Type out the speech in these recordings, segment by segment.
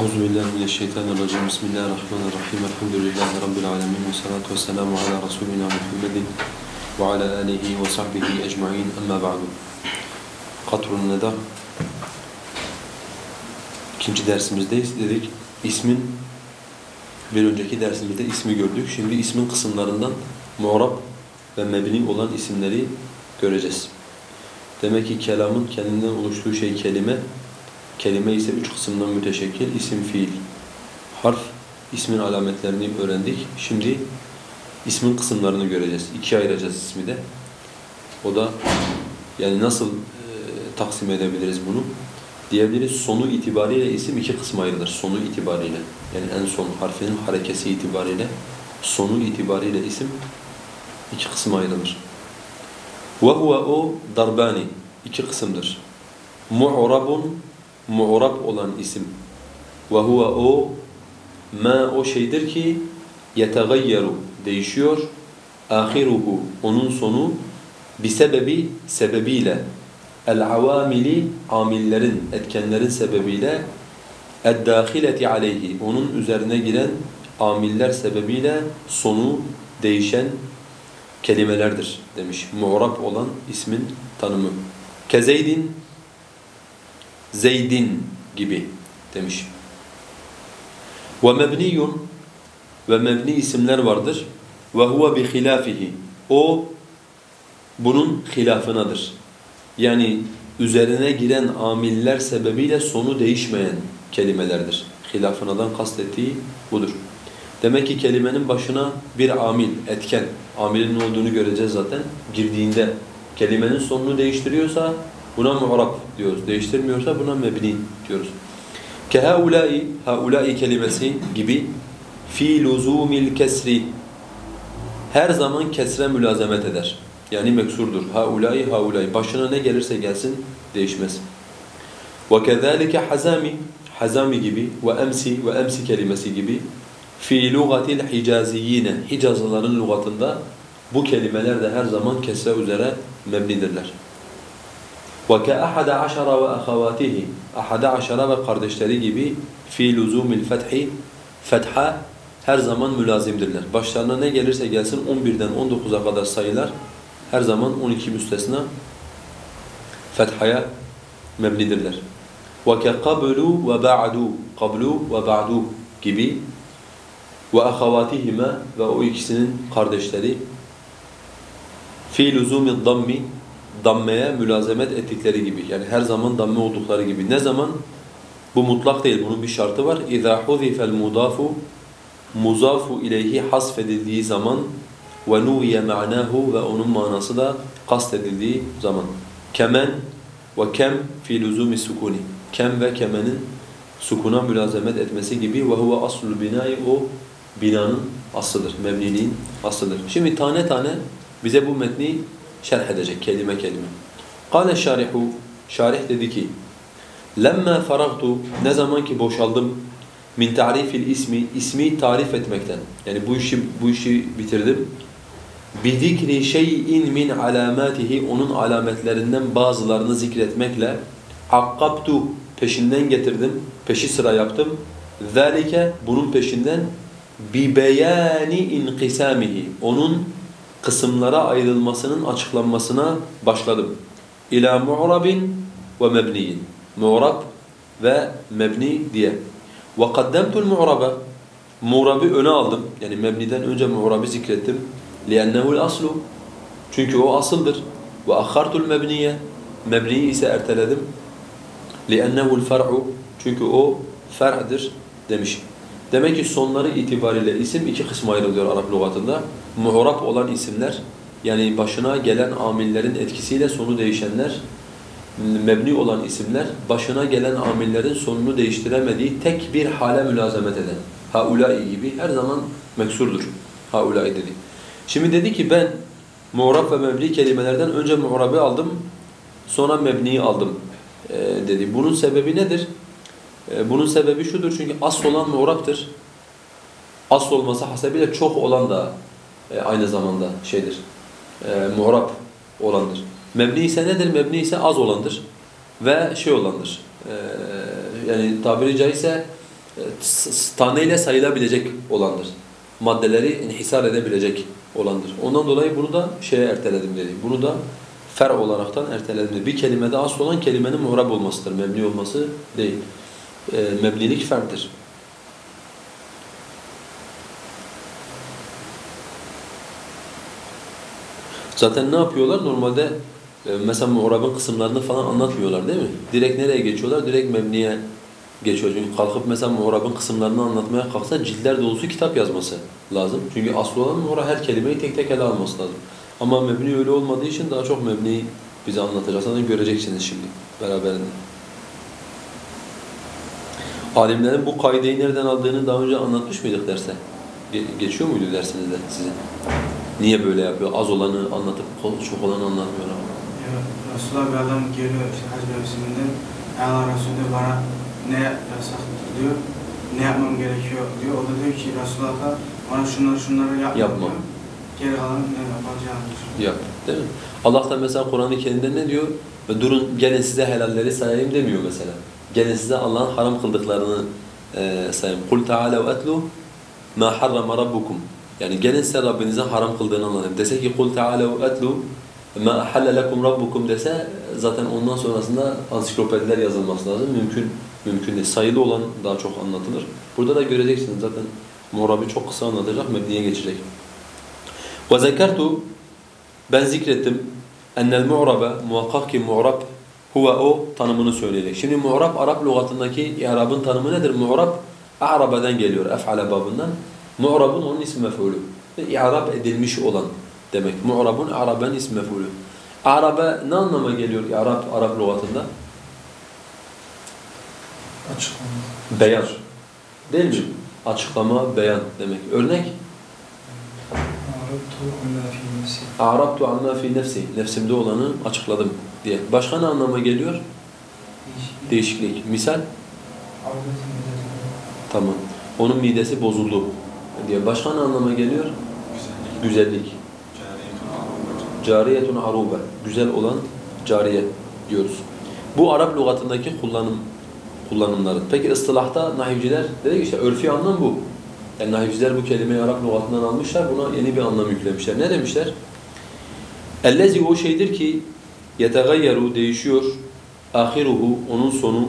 Euzu billahi mineşşeytanirracim. Bismillahirrahmanirrahim. Elhamdülillahi rabbil alamin ve salatu vesselamu ala rasulina Muhammedin ve ala alihi ve sahbihi ecmaîn. Amma ba'du. Katrun Neda ikinci dersimizdeyiz. Dedik ismin bir önceki dersimizde ismi gördük. Şimdi ismin kısımlarından mu'rab ve mebni olan isimleri göreceğiz. Demek ki kelamın kendinden oluştuğu şey kelime, kelime ise üç kısımdan müteşekkil, isim, fiil, harf, ismin alametlerini öğrendik. Şimdi ismin kısımlarını göreceğiz. İkiye ayıracağız ismi de. O da yani nasıl e, taksim edebiliriz bunu? Diyebiliriz sonu itibariyle isim iki kısma ayrılır. Sonu itibariyle. Yani en son harfinin harekesi itibariyle sonu itibariyle isim iki kısma ayrılır. وَهُوَ o darbani iki kısımdır. Mu'rabun mu'rab olan isim. Ve huve o ma o şeydir ki yetegayyaru değişiyor. Ahiruhu onun sonu bisebebi sebebiyle el-avamili amillerin, etkenlerin sebebiyle eddâhileti aleyhi onun üzerine giren amiller sebebiyle sonu değişen kelimelerdir demiş. Mu'rab olan ismin tanımı. Kezeydin Zeydin gibi demiş. Ve mebniyun ve mebni isimler vardır. Ve huve bi hilafihi. O bunun hilafınadır. Yani üzerine giren amiller sebebiyle sonu değişmeyen kelimelerdir. Hilafınadan kastettiği budur. Demek ki kelimenin başına bir amil, etken, amilin ne olduğunu göreceğiz zaten. Girdiğinde kelimenin sonunu değiştiriyorsa buna mu'rab diyoruz. Değiştirmiyorsa buna mebni diyoruz. Kehaulai, haulai kelimesi gibi fi luzumil kesri her zaman kesre mülazemet eder. Yani meksurdur. Haulai, haulai. Başına ne gelirse gelsin değişmez. وَكَذَٰلِكَ hazami Hazami gibi ve emsi ve emsi kelimesi gibi fi lugatil hicaziyine Hicazlıların lügatında bu kelimeler de her zaman kesre üzere mebnidirler. Aşara ve ahavatihi ahada aşara ve kardeşleri gibi fi luzumil fethi fetha her zaman mülazimdirler. Başlarına ne gelirse gelsin 11'den 19'a kadar sayılar her zaman 12 müstesna fethaya ve ba'du qablu ve ba'du gibi ahavatihime ve o ikisinin kardeşleri fi luzumi dammi dammeye mülazemet ettikleri gibi yani her zaman damme oldukları gibi. Ne zaman? Bu mutlak değil bunun bir şartı var. İza huzifel mudafu muzafu ileyhi hasfedildiği zaman ve nuviye ma'nahu ve onun manası da kastedildiği zaman. Kemen ve kem fi luzumi sukuni. Kem ve kemenin sukuna mülazemet etmesi gibi ve huve aslul binai o binanın aslıdır, mebniliğin aslıdır. Şimdi tane tane bize bu metni şerh edecek kelime kelime. Kâle şarihu, şarih dedi ki, lemme faragtu, ne zaman ki boşaldım, min ta'rifil ismi, ismi tarif etmekten. Yani bu işi bu işi bitirdim. Bi zikri şey'in min alamatihi, onun alametlerinden bazılarını zikretmekle, akkabtu, peşinden getirdim, peşi sıra yaptım. Zalike, bunun peşinden bi beyani inqisamihi onun kısımlara ayrılmasının açıklanmasına başladım. İla mu'rabin ve mebniyin. Mu'rab ve mebni diye. Ve kaddemtul mu'rabe. Mu'rabı öne aldım. Yani mebniden önce mu'rabı zikrettim. لِأَنَّهُ الْأَصْلُ Çünkü o asıldır. Ve akhartul mebniye. Mebniyi ise erteledim. لِأَنَّهُ الْفَرْعُ Çünkü o fer'dir demiş. Demek ki sonları itibariyle isim iki kısma ayrılıyor Arap lügatında. Mu'rab olan isimler yani başına gelen amillerin etkisiyle sonu değişenler, mebni olan isimler başına gelen amillerin sonunu değiştiremediği tek bir hale mülazemet eden. Haulai gibi her zaman meksurdur. Haulai dedi. Şimdi dedi ki ben mu'rab ve mebni kelimelerden önce mu'rabı aldım, sonra mebniyi aldım ee, dedi. Bunun sebebi nedir? Bunun sebebi şudur çünkü asıl olan muğraptır. Asıl olması hasebiyle çok olan da aynı zamanda şeydir. E, muğrap olandır. Mebni ise nedir? Mebni ise az olandır ve şey olandır. E, yani tabiri caizse s- taneyle sayılabilecek olandır. Maddeleri inhisar edebilecek olandır. Ondan dolayı bunu da şeye erteledim dedi. Bunu da fer olaraktan erteledim dedi. Bir kelimede asıl olan kelimenin muhrab olmasıdır. Mebni olması değil. E, mebnilik ferdir. Zaten ne yapıyorlar? Normalde e, mesela muhrabın kısımlarını falan anlatmıyorlar değil mi? Direkt nereye geçiyorlar? Direkt mebniye geçiyor. Çünkü kalkıp mesela muhrabın kısımlarını anlatmaya kalksa ciltler dolusu kitap yazması lazım. Çünkü asıl olan muhrab her kelimeyi tek tek ele alması lazım. Ama mebni öyle olmadığı için daha çok mebniyi bize anlatacak. Zaten göreceksiniz şimdi beraberinde. Alimlerin bu kaideyi nereden aldığını daha önce anlatmış mıydık derste? Ge- geçiyor muydu dersinizde sizin? Niye böyle yapıyor? Az olanı anlatıp çok olanı anlatmıyor ama. Ya, Resulullah bir adam geliyor işte hac mevsiminde. "Ey Allah Resulü bana ne yasak diyor. Ne yapmam gerekiyor diyor. O da diyor ki Resulullah bana şunları şunları yapma. Yapma. diyor. Geri kalan ne yapacağını Yap, değil mi? Allah da mesela Kur'an-ı Kerim'de ne diyor? Ve Durun gelin size helalleri sayayım demiyor mesela. Gelin size Allah'ın haram kıldıklarını e, sayayım. قُلْ تَعَالَوْ اَتْلُوا مَا حَرَّمَ رَبُّكُمْ yani gelin Rabbinize haram kıldığını anladım. Dese ki kul taalev etlu ma ahalla lekum rabbukum dese zaten ondan sonrasında ansiklopediler yazılması lazım. Mümkün mümkün değil. Sayılı olan daha çok anlatılır. Burada da göreceksiniz zaten Murabi çok kısa anlatacak, Mebni'ye geçecek. Ve zekertu ben zikrettim enel mu'rabe muhakkak ki mu'rab huve o tanımını söyleyecek. Şimdi mu'rab Arap lügatındaki i'rabın tanımı nedir? Mu'rab a'rabeden geliyor. Ef'ale babından. Mu'rabun onun ismi mef'ulü. İ'rab edilmiş olan demek. Mu'rabun a'raben ismi mef'ulü. A'rabe ne anlama geliyor i'rab Arap lügatında? Açıklama. Beyan. Değil mi? Açıklama, beyan demek. Örnek? Arabtu amma fi nefsi. Nefsimde olanı açıkladım diye. Başka ne anlama geliyor? Değişik. Değişiklik. Misal? Tamam. Onun midesi bozuldu diye. Başka ne anlama geliyor? Güzellik. Cariyetun arube. Güzel olan cariye diyoruz. Bu Arap lügatındaki kullanım kullanımları. Peki ıstılahta nahivciler dedi ki işte örfi anlam bu. Yani nahivciler bu kelimeyi Arap lügatından almışlar, buna yeni bir anlam yüklemişler. Ne demişler? Ellezi o şeydir ki yetegayyeru değişiyor ahiruhu onun sonu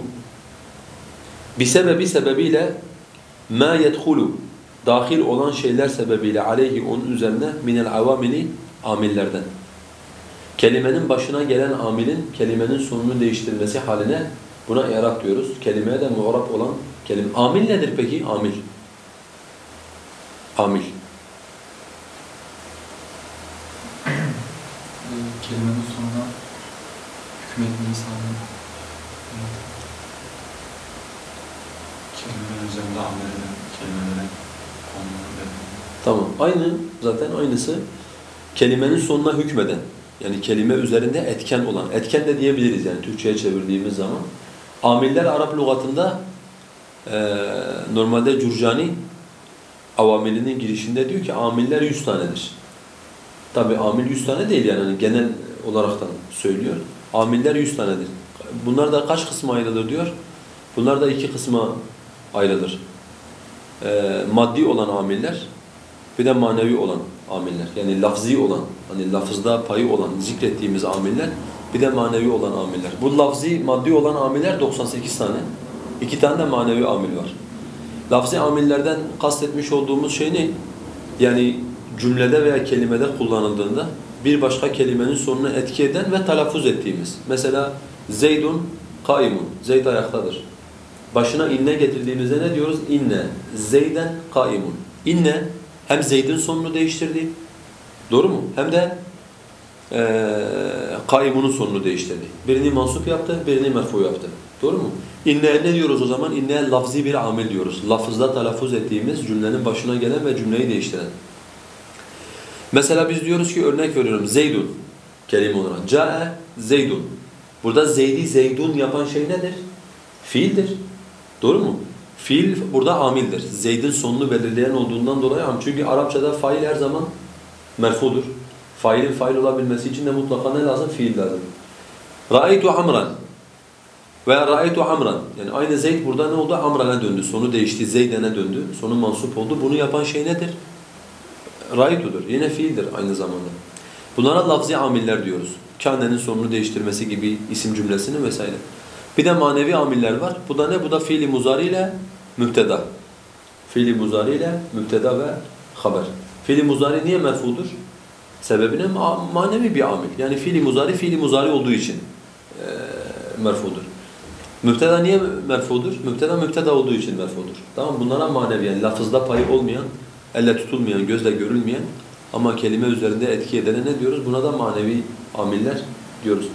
bir sebebi sebebiyle ma yedhulu dahil olan şeyler sebebiyle aleyhi onun üzerine minel avamili amillerden. Kelimenin başına gelen amilin kelimenin sonunu değiştirmesi haline buna i'rab diyoruz. Kelimeye de mu'rab olan kelime. Amil nedir peki? Amil. Amil. Kelimenin sonuna hükmetmeyi sağlayan Kelimenin üzerinde amel eden. Tamam. Aynı zaten aynısı kelimenin sonuna hükmeden. Yani kelime üzerinde etken olan. Etken de diyebiliriz yani Türkçe'ye çevirdiğimiz zaman. Amiller Arap lügatında eee normalde Curcani avamilinin girişinde diyor ki amiller 100 tanedir. Tabi amil 100 tane değil yani hani genel olaraktan söylüyor. Amiller 100 tanedir. Bunlar da kaç kısma ayrılır diyor. Bunlar da iki kısma ayrılır. Eee maddi olan amiller bir de manevi olan amiller. Yani lafzi olan, hani lafızda payı olan zikrettiğimiz amiller, bir de manevi olan amiller. Bu lafzi, maddi olan amiller 98 tane. İki tane de manevi amil var. Lafzi amillerden kastetmiş olduğumuz şey ne? Yani cümlede veya kelimede kullanıldığında bir başka kelimenin sonuna etki eden ve telaffuz ettiğimiz. Mesela Zeydun kaimun. Zeyd ayaktadır. Başına inne getirdiğimizde ne diyoruz? İnne. Zeyden kaimun. İnne hem Zeyd'in sonunu değiştirdi. Doğru mu? Hem de eee kaimunun sonunu değiştirdi. Birini mansup yaptı, birini merfu yaptı. Doğru mu? İnne ne diyoruz o zaman? İnne lafzi bir amil diyoruz. Lafızda telaffuz ettiğimiz cümlenin başına gelen ve cümleyi değiştiren. Mesela biz diyoruz ki örnek veriyorum Zeydun kelime olarak. Ca'e Zeydun. Burada Zeydi Zeydun yapan şey nedir? Fiildir. Doğru mu? Fiil burada amildir. Zeyd'in sonunu belirleyen olduğundan dolayı am. Çünkü Arapçada fail her zaman merfudur. Failin fail olabilmesi için de mutlaka ne lazım? Fiil lazım. Ra'aytu amran. Veya ra'aytu amran. Yani aynı Zeyd burada ne oldu? Amran'a döndü. Sonu değişti. Zeyd'e döndü. Sonu mansup oldu. Bunu yapan şey nedir? Ra'aytu'dur. Yine fiildir aynı zamanda. Bunlara lafzi amiller diyoruz. Kâne'nin sonunu değiştirmesi gibi isim cümlesini vesaire. Bir de manevi amiller var. Bu da ne? Bu da fiili muzari ile mübteda. Fiili muzari ile mübteda ve haber. Fiili muzari niye merfudur? Sebebi ne? Ma manevi bir amil. Yani fiili muzari fiili muzari olduğu için e, merfudur. Mübteda niye merfudur? Mübteda mübteda olduğu için merfudur. Tamam Bunlara manevi yani lafızda payı olmayan, elle tutulmayan, gözle görülmeyen ama kelime üzerinde etki edene ne diyoruz? Buna da manevi amiller diyoruz.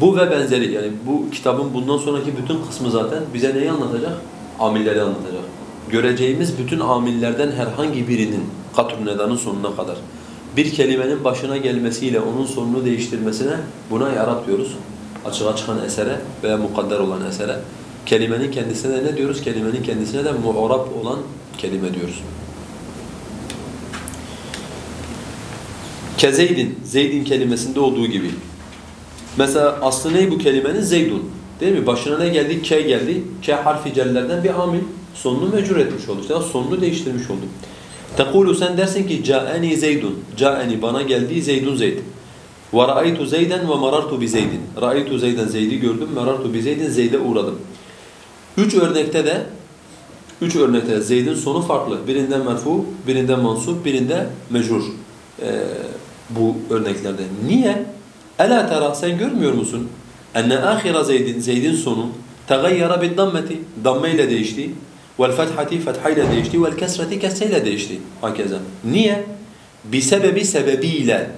Bu ve benzeri yani bu kitabın bundan sonraki bütün kısmı zaten bize neyi anlatacak? Amilleri anlatacak. Göreceğimiz bütün amillerden herhangi birinin katrun nedanın sonuna kadar bir kelimenin başına gelmesiyle onun sonunu değiştirmesine buna yarab diyoruz. Açığa çıkan esere veya mukadder olan esere. Kelimenin kendisine de ne diyoruz? Kelimenin kendisine de mu'rab olan kelime diyoruz. Kezeydin, Zeydin kelimesinde olduğu gibi. Mesela aslı ne bu kelimenin? Zeydun. Değil mi? Başına ne geldi? K geldi. K harfi cellerden bir amil. Sonunu mecbur etmiş oldu. İşte sonunu değiştirmiş oldu. Tekulu sen dersin ki Ca'eni Zeydun. Ca'eni bana geldi Zeydun Zeyd. Ve ra'aytu Zeyden ve marartu bi Zeydin. Ra'aytu Zeyden Zeyd'i gördüm. Marartu bi Zeydin Zeyd'e uğradım. Üç örnekte de üç örnekte Zeyd'in sonu farklı. Birinde merfu, birinde mansup, birinde mecrur. Ee, bu örneklerde. Niye? Ela tera sen görmüyor musun? Enne ahira Zeydin Zeyd'in sonu tegayyara bid dammeti. Damme ile değişti. Vel fethati fethayla değişti. Vel kesreti kesreyle değişti. Hakeza. Niye? Bi sebebi sebebiyle.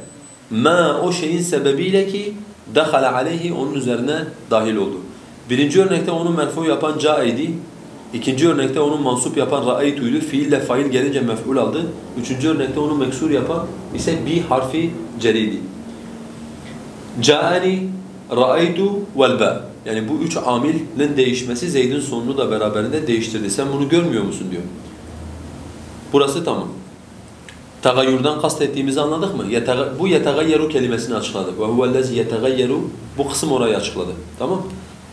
Ma o şeyin sebebiyle ki dakhala aleyhi onun üzerine dahil oldu. Birinci örnekte onu merfu yapan ca'idi. İkinci örnekte onu mansup yapan ra'aytuydu. Fiille fail gelince mef'ul aldı. Üçüncü örnekte onu meksur yapan ise bi harfi ceridi. Ca'ani, ra'aytu vel ba. Yani bu üç amilin değişmesi Zeyd'in sonunu da beraberinde değiştirdi. Sen bunu görmüyor musun diyor. Burası tamam. Tagayyürden kastettiğimizi anladık mı? Yetega, bu yetagayyeru kelimesini açıkladık. Ve huvellezi yetagayyeru bu kısım orayı açıkladı. Tamam?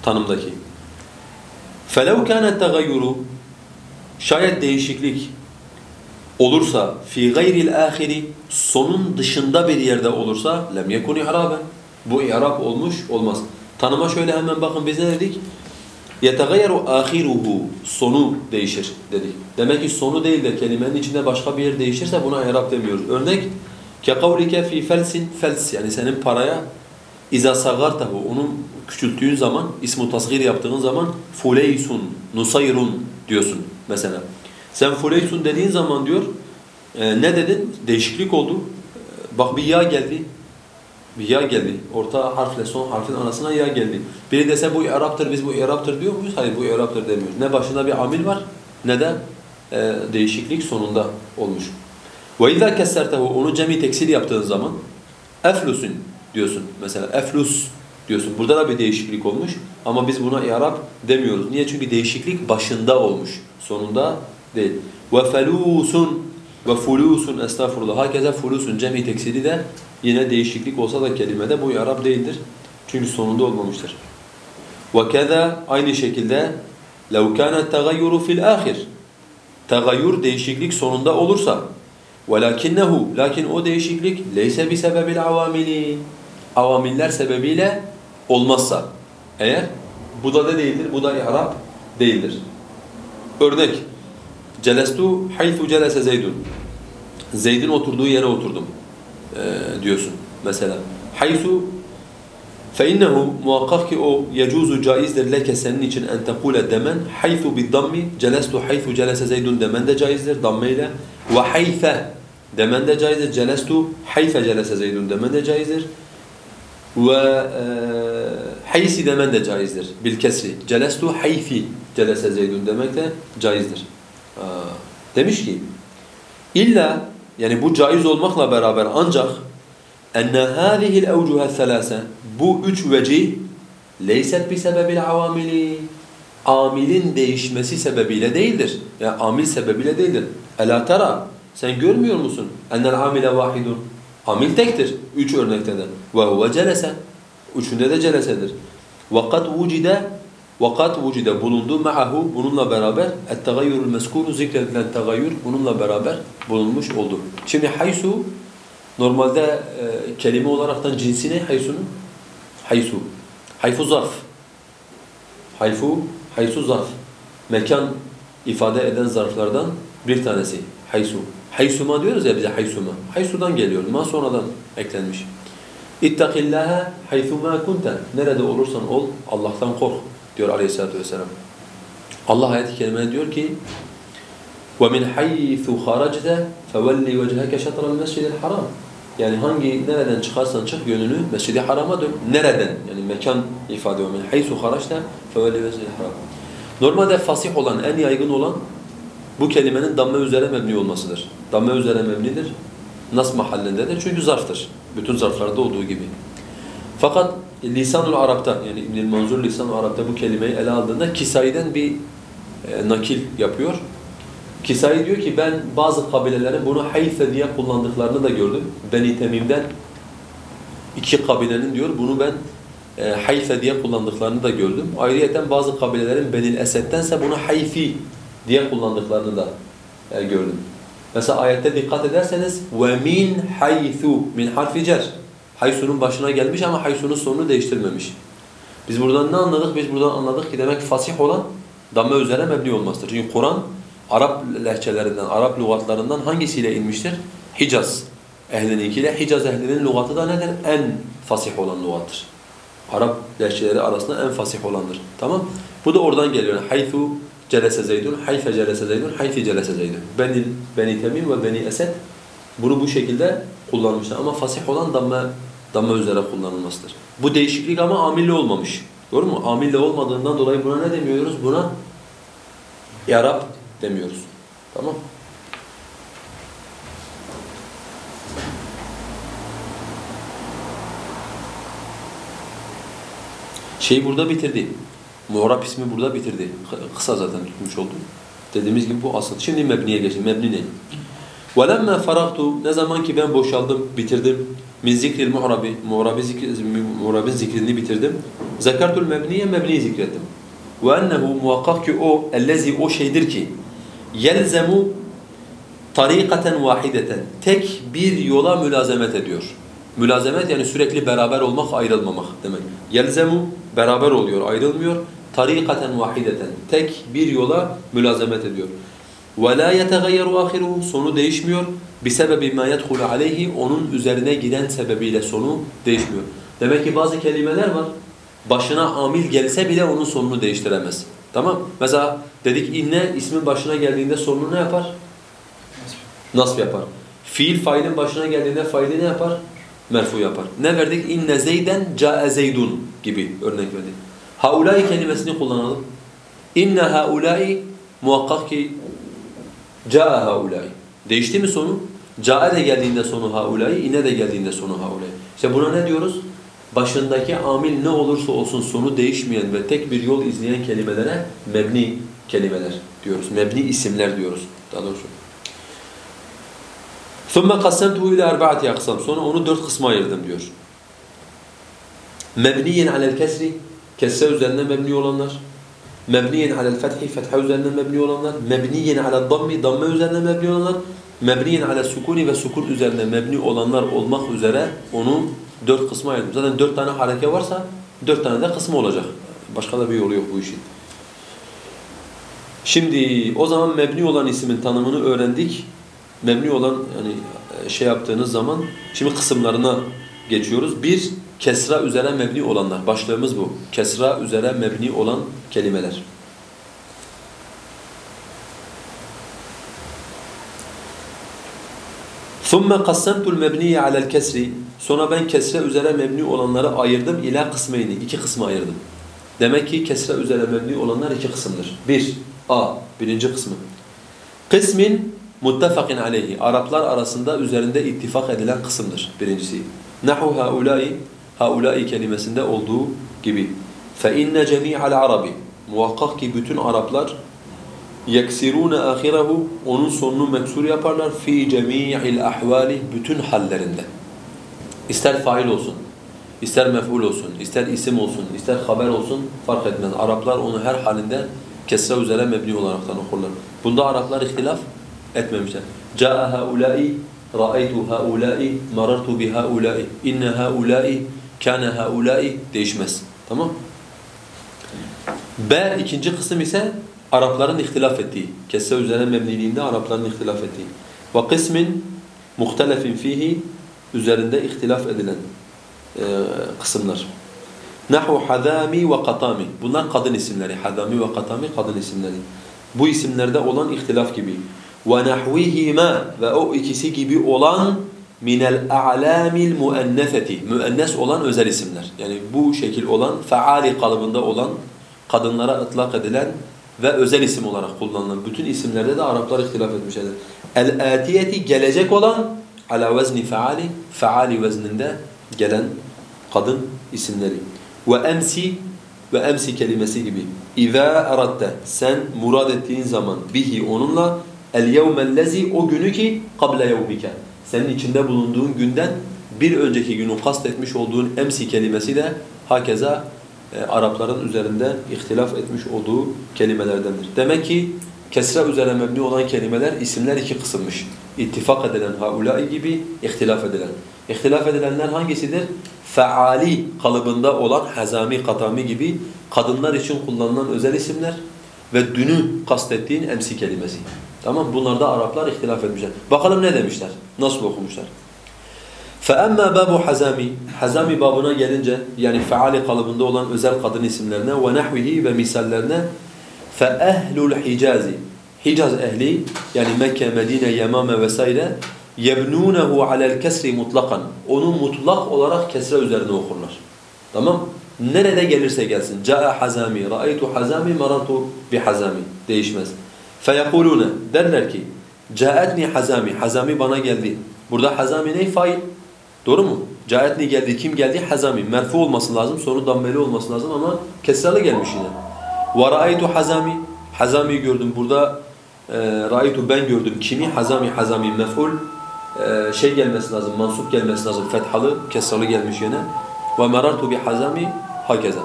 Tanımdaki. فَلَوْ كَانَ التَّغَيُّرُ Şayet değişiklik olursa fi gayril ahiri sonun dışında bir yerde olursa lem yekun i'raben. Bu i'rab olmuş olmaz. Tanıma şöyle hemen bakın biz ne dedik? يَتَغَيَّرُ ahiruhu Sonu değişir dedik. Demek ki sonu değil de kelimenin içinde başka bir yer değişirse buna i'rab demiyoruz. Örnek كَقَوْلِكَ fi felsin fels yani senin paraya İza sagartahu onun küçülttüğün zaman, ismu tasgir yaptığın zaman fuleysun, nusayrun diyorsun mesela. Sen fuleysun dediğin zaman diyor, e, ne dedin? Değişiklik oldu. E, bak bir ya geldi. bir ya geldi. Orta harfle son harfin arasına ya geldi. Biri dese bu i'raptır, biz bu i'raptır diyor muyuz? Hayır bu i'raptır demiyoruz. Ne başında bir amil var ne de e, değişiklik sonunda olmuş. İzâ kessertehu onu cemi teksir yaptığın zaman eflusun diyorsun mesela eflus diyorsun. Burada da bir değişiklik olmuş ama biz buna i'rab demiyoruz. Niye? Çünkü değişiklik başında olmuş. Sonunda değil. Ve fulusun estağfurullah. Hakeza fulusun cemi teksiri de yine değişiklik olsa da kelimede bu i'rab değildir. Çünkü sonunda olmamıştır. Ve keza aynı şekilde لو كان التغير في الآخر Tagayyür değişiklik sonunda olursa وَلَكِنَّهُ Lakin o değişiklik لَيْسَ بِسَبَبِ الْعَوَامِلِ Avamiller sebebiyle olmazsa eğer bu da ne değildir? Bu da i'rab değildir. Örnek Celestu haythu celese Zeydun. Zeyd'in oturduğu yere oturdum ee, Diyorsun mesela. Haythu فَاِنَّهُ muhakkak ki o yecuzu caizdir leke senin için en tekule demen haythu biddammi celestu haythu celese Zeydun demen de caizdir damme ile ve hayfe demen de caizdir celestu hayfe celese Zeydun demen de caizdir ve e, haysi demen de caizdir bil kesri celestu hayfi celese Zeydun demek de caizdir. Demiş ki illa yani bu caiz olmakla beraber ancak enne hâzihil evcuhe thelâse bu üç vecih leyset bi sebebil avamili amilin değişmesi sebebiyle değildir. Yani amil sebebiyle değildir. Ela tara sen görmüyor musun? Ennel amile vahidun. Amil tektir. Üç örnekte de. Ve huve celese. Üçünde de celesedir. Ve kad vucide Vakat vucide bulundu ma'ahu bununla beraber et-tegayyurul meskuru zikredilen tegayyür bununla beraber bulunmuş oldu. Şimdi haysu normalde e, kelime olaraktan cinsi ne haysunun? Haysu. Hayfu zarf. Hayfu, haysu zarf. Mekan ifade eden zarflardan bir tanesi. Haysu. Haysuma diyoruz ya bize haysuma. Haysudan geliyor. Ma sonradan eklenmiş. İttakillâhe haythumâ kunte. Nerede olursan ol Allah'tan kork diyor aleyhissalatü vesselam. Allah ayet-i kerimede diyor ki وَمِنْ حَيْثُ خَرَجْتَ فَوَلِّ وَجْهَكَ شَطْرَ الْمَسْجِدِ الْحَرَامِ Yani hangi nereden çıkarsan çık yönünü Mescid-i Haram'a dön. Nereden? Yani mekan ifade ediyor. مِنْ حَيْثُ خَرَجْتَ فَوَلِّ وَجْهَكَ الْحَرَامِ Normalde fasih olan, en yaygın olan bu kelimenin damme üzere mebni olmasıdır. Damme üzere mebnidir. Nas mahallindedir çünkü zarftır. Bütün zarflarda olduğu gibi. Fakat Lisan-ül Arap'ta yani İbn-i Manzur Lisan-ül Arap'ta bu kelimeyi ele aldığında Kisai'den bir e, nakil yapıyor. Kisai diyor ki ben bazı kabilelerin bunu hayfe diye kullandıklarını da gördüm. Beni Temim'den iki kabilenin diyor bunu ben e, hayfe diye kullandıklarını da gördüm. Ayrıyeten bazı kabilelerin Benil Esed'dense bunu hayfi diye kullandıklarını da e, gördüm. Mesela ayette dikkat ederseniz min haythu min harfi cer. Haysu'nun başına gelmiş ama haysu'nun sonunu değiştirmemiş. Biz buradan ne anladık? Biz buradan anladık ki demek fasih olan damme üzere mebni olmasıdır. Çünkü Kur'an Arap lehçelerinden, Arap lügatlarından hangisiyle inmiştir? Hicaz ehlininkiyle. Hicaz ehlinin lügatı da nedir? En fasih olan lügattır. Arap lehçeleri arasında en fasih olandır. Tamam? Bu da oradan geliyor. Haythu celese zeydun, hayfe celese zeydun, hayfi celese zeydun. Beni, Beni Temim ve Beni Esed bunu bu şekilde kullanmışlar. Ama fasih olan damme, damme üzere kullanılmasıdır. Bu değişiklik ama amille olmamış. Doğru mu? Amille olmadığından dolayı buna ne demiyoruz? Buna yarab demiyoruz. Tamam Şeyi burada bitirdi. Muğrab ismi burada bitirdi. Kısa zaten tutmuş oldu. Dediğimiz gibi bu asıl. Şimdi mebniye geçelim. Mebni ne? وَلَمَّا فَرَغْتُ Ne zaman ki ben boşaldım, bitirdim. Min zikril mu'rabi, mu'rabi zikri, mu'rabin zikrini bitirdim. Zekertul mebniye, mebniyi zikrettim. Ve ennehu muhakkak ki o, ellezi o şeydir ki, yelzemu tarikaten vahideten, tek bir yola mülazemet ediyor. Mülazemet yani sürekli beraber olmak, ayrılmamak demek. Yelzemu, beraber oluyor, ayrılmıyor. Tarikaten vahideten, tek bir yola mülazemet ediyor. La yetagayyaru ahiruhu sonu değişmiyor. Sebebi ma yedhulu aleyhi onun üzerine giden sebebiyle sonu değişmiyor. Demek ki bazı kelimeler var. Başına amil gelse bile onun sonunu değiştiremez. Tamam? Mesela dedik inne ismin başına geldiğinde sonunu ne yapar? Nasb yapar. Fiil failin başına geldiğinde faili ne yapar? Merfu yapar. Ne verdik? İnne zeyden ca'e zeydun gibi örnek verdik. Haulai kelimesini kullanalım. İnne haulai muhakkak ki ca'e haulai. Değişti mi sonu? Ca'e de geldiğinde sonu haulai, inne de geldiğinde sonu haulai. İşte buna ne diyoruz? Başındaki amil ne olursa olsun sonu değişmeyen ve tek bir yol izleyen kelimelere mebni kelimeler diyoruz. Mebni isimler diyoruz daha doğrusu. ثُمَّ قَسَّمْتُهُ اِلَى اَرْبَعَةِ اَقْسَمْ Sonra onu dört kısma ayırdım diyor. مَبْنِيًا عَلَى الْكَسْرِ Kesre üzerine mebni olanlar. Mebniyen alel fethi, fetha üzerine mebni olanlar. Mebniyen alel dammi, damme üzerine mebni olanlar. Mebniyen alel sukuni ve sukun üzerine mebni olanlar olmak üzere onu dört kısma ayırdım. Zaten dört tane hareke varsa dört tane de kısmı olacak. Başka da bir yolu yok bu işin. Şimdi o zaman mebni olan ismin tanımını öğrendik. Mebni olan yani e, şey yaptığınız zaman şimdi kısımlarına geçiyoruz. Bir, kesra üzere mebni olanlar. Başlığımız bu. Kesra üzere mebni olan kelimeler. ثُمَّ قَسَّمْتُ الْمَبْنِيَ عَلَى الْكَسْرِ Sonra ben kesre üzere mebni olanları ayırdım. ila kısmeyni. iki kısma ayırdım. Demek ki kesre üzere mebni olanlar iki kısımdır. Bir, A. Birinci kısmı. Kısmin muttafakin aleyhi. Araplar arasında üzerinde ittifak edilen kısımdır. Birincisi. Nahu haulai. Haulai kelimesinde olduğu gibi. فَاِنَّ جَمِيعَ الْعَرَبِ Muhakkak ki bütün Araplar yeksirune ahirehu onun sonunu meksur yaparlar fi cemi'il ahvali bütün hallerinde. İster fail olsun, İster mef'ul olsun, ister isim olsun, ister haber olsun fark etmez. Araplar onu her halinde kesre üzere mebni olaraktan okurlar. Bunda Araplar ihtilaf etmemişler. Câ'a haulâi, ra'aytu haulâi, marartu bi haulâi, inne haulâi, kâne haulâi değişmez. Tamam? B ikinci kısım ise Arapların ihtilaf ettiği. Kesse üzerine mebniliğinde Arapların ihtilaf ettiği. Ve kısmin muhtelefin fihi üzerinde ihtilaf edilen e, kısımlar. Nahu hazami ve katami. Bunlar kadın isimleri. Hazami ve katami kadın isimleri. Bu isimlerde olan ihtilaf gibi. Ve nahvihima ve o ikisi gibi olan minel a'lamil muennefeti. Müennes olan özel isimler. Yani bu şekil olan, faali kalıbında olan, kadınlara ıtlak edilen ve özel isim olarak kullanılan bütün isimlerde de Araplar ihtilaf etmişlerdir. El-atiyeti gelecek olan ala vezni faali, faali vezninde gelen kadın isimleri. Ve emsi ve emsi kelimesi gibi. İza aratte sen murad ettiğin zaman bihi onunla el yevmellezi o günü ki kable yevmike. Senin içinde bulunduğun günden bir önceki günü kastetmiş olduğun emsi kelimesi de hakeza e, Arapların üzerinde ihtilaf etmiş olduğu kelimelerdendir. Demek ki kesre üzerine mebni olan kelimeler isimler iki kısımmış. İttifak edilen haulâi gibi ihtilaf edilen. İhtilaf edilenler hangisidir? Feali kalıbında olan hazami, katami gibi kadınlar için kullanılan özel isimler ve dünü kastettiğin emsi kelimesi. Tamam Bunlarda Araplar ihtilaf etmişler. Bakalım ne demişler? Nasıl okumuşlar? فَأَمَّا بَابُ hazami Hazami babına gelince yani feali kalıbında olan özel kadın isimlerine ve nahvihi ve misallerine فَأَهْلُ الْحِجَازِ Hicaz ehli yani Mekke, Medine, Yemame vesaire يَبْنُونَهُ عَلَى الْكَسْرِ مُطْلَقًا Onu mutlak olarak kesre üzerine okurlar. Tamam? Nerede gelirse gelsin. جَاءَ hazami, رَأَيْتُ hazami, marartu bihazami. Değişmez. فَيَقُولُونَ Derler ki جَاءَتْنِي hazami, hazami bana geldi. Burada hazami ne? Fail. Doğru mu? Caetni geldi, kim geldi? Hazami. Merfu olması lazım, sonu dammeli olması lazım ama kesralı gelmiş yine. وَرَأَيْتُ hazami. Hazami gördüm. Burada e, ra'aytu ben gördüm. Kimi? Hazami, hazami mef'ul. E, şey gelmesi lazım, mansup gelmesi lazım. Fethalı, kesralı gelmiş yine. وَمَرَرْتُ بِحَزَامِ hakeza.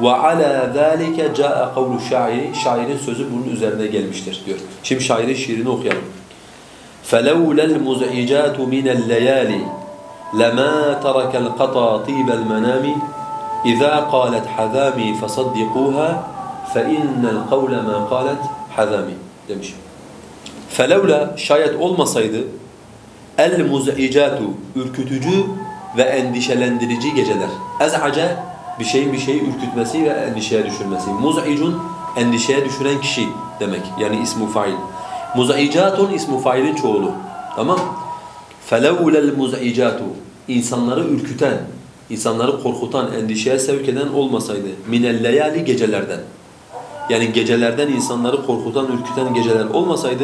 وَعَلَى ذَٰلِكَ جَاءَ قَوْلُ الشَّاعِرِ Şairin sözü bunun üzerine gelmiştir diyor. Şimdi şairin şiirini okuyalım. فَلَوْلَا الْمُزْعِجَاتُ مِنَ اللَّيَالِ لما ترك القطا طيب المنام إذا قالت حذامي فصدقوها فإن القول ما قالت حذامي demiş. فلولا şayet olmasaydı el muz'icatu ürkütücü ve endişelendirici geceler. Ez'ace bir şeyin bir şeyi ürkütmesi ve endişeye düşürmesi. Muz'icun endişeye düşüren kişi demek. Yani ismu fail. Muz'icatun ismu failin çoğulu. Tamam? Felevlel muz'icatu insanları ürküten, insanları korkutan, endişeye sevk eden olmasaydı minelleyali gecelerden. Yani gecelerden insanları korkutan, ürküten geceler olmasaydı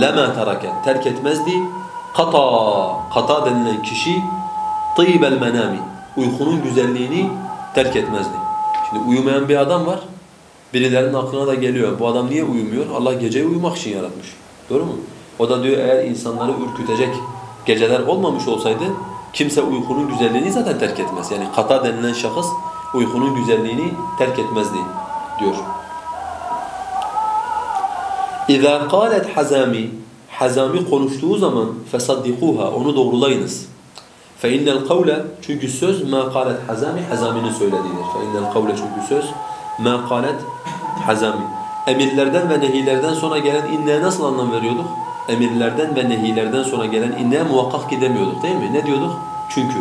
lema terake terk etmezdi. Kata kata denilen kişi tibel menami uykunun güzelliğini terk etmezdi. Şimdi uyumayan bir adam var. Birilerinin aklına da geliyor. Bu adam niye uyumuyor? Allah geceyi uyumak için yaratmış. Doğru mu? O da diyor eğer insanları ürkütecek geceler olmamış olsaydı kimse uykunun güzelliğini zaten terk etmez. Yani kata denilen şahıs uykunun güzelliğini terk etmezdi diyor. İza qalet hazami Hazami konuştuğu zaman fesaddikuha onu doğrulayınız. İnnel kavle çünkü söz ma qalet hazami hazaminin söylediğidir. İnnel kavle çünkü söz ma qalet hazami. Emirlerden ve nehilerden sonra gelen inneye nasıl anlam veriyorduk? emirlerden ve nehilerden sonra gelen inneye muhakkak gidemiyorduk değil mi? Ne diyorduk? Çünkü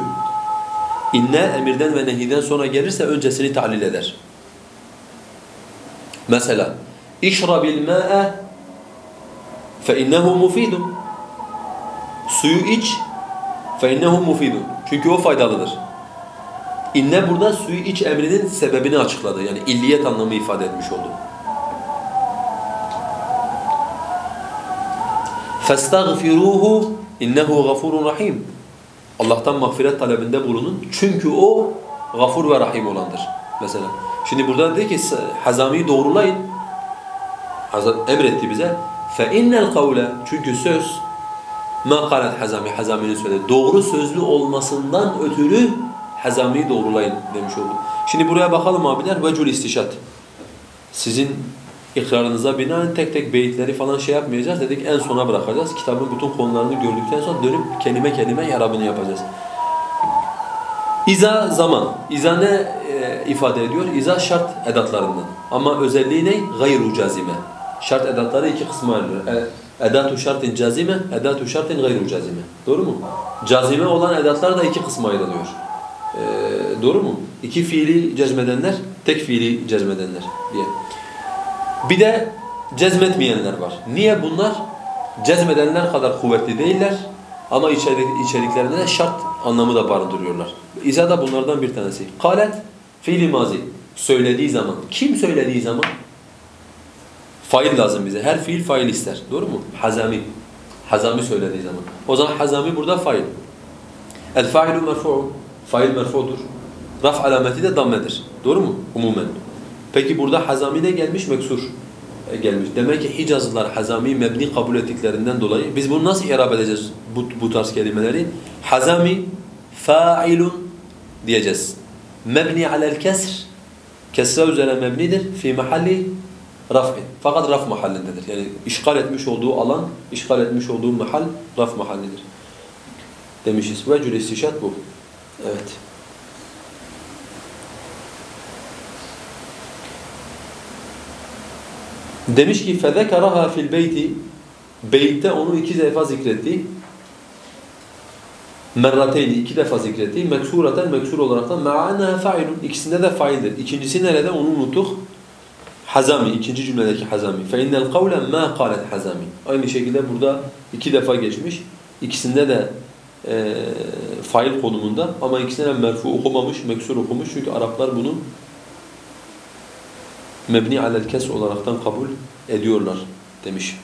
inne emirden ve nehiden sonra gelirse öncesini tahlil eder. Mesela İşrabil mâ'e fe innehu mufidun. Suyu iç fe innehu mufidun. Çünkü o faydalıdır. İnne burada suyu iç emrinin sebebini açıkladı. Yani illiyet anlamı ifade etmiş oldu. فَاسْتَغْفِرُوهُ اِنَّهُ غَفُورٌ rahim. Allah'tan mağfiret talebinde bulunun. Çünkü o gafur ve rahim olandır. Mesela. Şimdi burada dedi ki Hazami'yi doğrulayın. Emretti bize. فَاِنَّ الْقَوْلَ Çünkü söz مَا قَالَتْ Hazami Hazami'nin söyledi. Doğru sözlü olmasından ötürü Hazami'yi doğrulayın demiş oldu. Şimdi buraya bakalım abiler. Vecul istişat. Sizin ikrarınıza binaen tek tek beyitleri falan şey yapmayacağız. Dedik en sona bırakacağız. Kitabın bütün konularını gördükten sonra dönüp kelime kelime yarabını yapacağız. İza zaman. İza ne e, ifade ediyor? İza şart edatlarından. Ama özelliği ne? Gayru cazime. Şart edatları iki kısma ayrılıyor. E, edatu şartin cazime, edatu şartin gayru cazime. Doğru mu? Cazime olan edatlar da iki kısma ayrılıyor. E, doğru mu? İki fiili cezmedenler, tek fiili cezmedenler diye. Bir de cezmetmeyenler var. Niye bunlar? Cezmedenler kadar kuvvetli değiller ama içerik, içeriklerinde de şart anlamı da barındırıyorlar. İza da bunlardan bir tanesi. Kalet fiili mazi. Söylediği zaman. Kim söylediği zaman? Fail lazım bize. Her fiil fail ister. Doğru mu? Hazami. Hazami söylediği zaman. O zaman hazami burada fail. El failu merfu'u. Fail merfu'dur. Raf alameti de dammedir. Doğru mu? Umumen. Peki burada hazami ne gelmiş? Meksur e, gelmiş. Demek ki Hicazlılar hazami mebni kabul ettiklerinden dolayı biz bunu nasıl irab edeceğiz bu, bu tarz kelimeleri? Hazami fa'ilun diyeceğiz. Mebni alel kesr kesre üzere mebnidir. Fi mahalli raf Fakat raf mahallindedir. Yani işgal etmiş olduğu alan, işgal etmiş olduğu mahal raf mahallidir. Demişiz. Vecül istişat bu. Evet. Demiş ki fezekeraha fil beyti beytte onu iki defa zikretti. Merrateyni iki defa zikretti. Meksureten meksur olarak olaraktan ma'ana failun ikisinde de faildir. İkincisi nerede onu unuttuk. Hazami, ikinci cümledeki hazami. فَاِنَّ الْقَوْلَ مَا قَالَتْ hazami. Aynı şekilde burada iki defa geçmiş. İkisinde de e, fail konumunda ama ikisine de merfu okumamış, meksur okumuş. Çünkü Araplar bunu mebni alel kes olaraktan kabul ediyorlar demiş.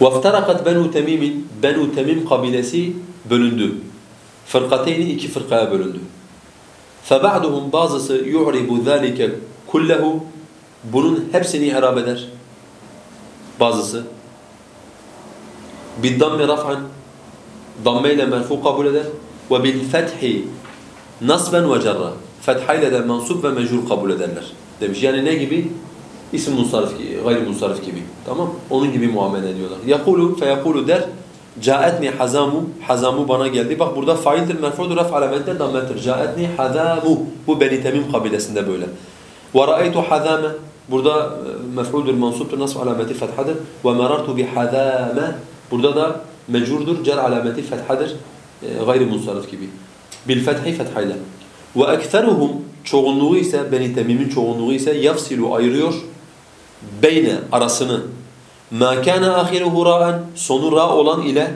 وَاَفْتَرَقَتْ بَنُوا تَمِيمٍ Benu Temim kabilesi bölündü. Fırkateyni iki fırkaya bölündü. فَبَعْدُهُمْ bazısı يُعْرِبُ ذَٰلِكَ كُلَّهُ Bunun hepsini i'rab eder. Bazısı. بِالدَّمِّ رَفْعًا Damme merfu kabul eder. Ve bil fethi nasben ve cerra. Fethayla de mansup ve mecrur kabul ederler. Demiş. Yani ne gibi? İsim munsarif gayri munsarif gibi. Tamam? Onun gibi muamele ediyorlar. Yakulu fe yakulu der. Caetni hazamu. Hazamu bana geldi. Bak burada faildir, merfudur, raf alamettir, dammettir. Caetni hazamu. Bu Beni Temim kabilesinde böyle. Ve ra'aytu hazame. Burada e, mef'uldur, mansuptur, nasb alameti fethadır. Ve merartu bi hazame. Burada da mecurdur, cer alameti fethadır, e, gayri munsarif gibi. Bil fethi fethayla. Ve ekseruhum çoğunluğu ise Beni Temim'in çoğunluğu ise yafsilu ayırıyor beyne arasını ma kana ahiruhu ra'an sonu ra olan ile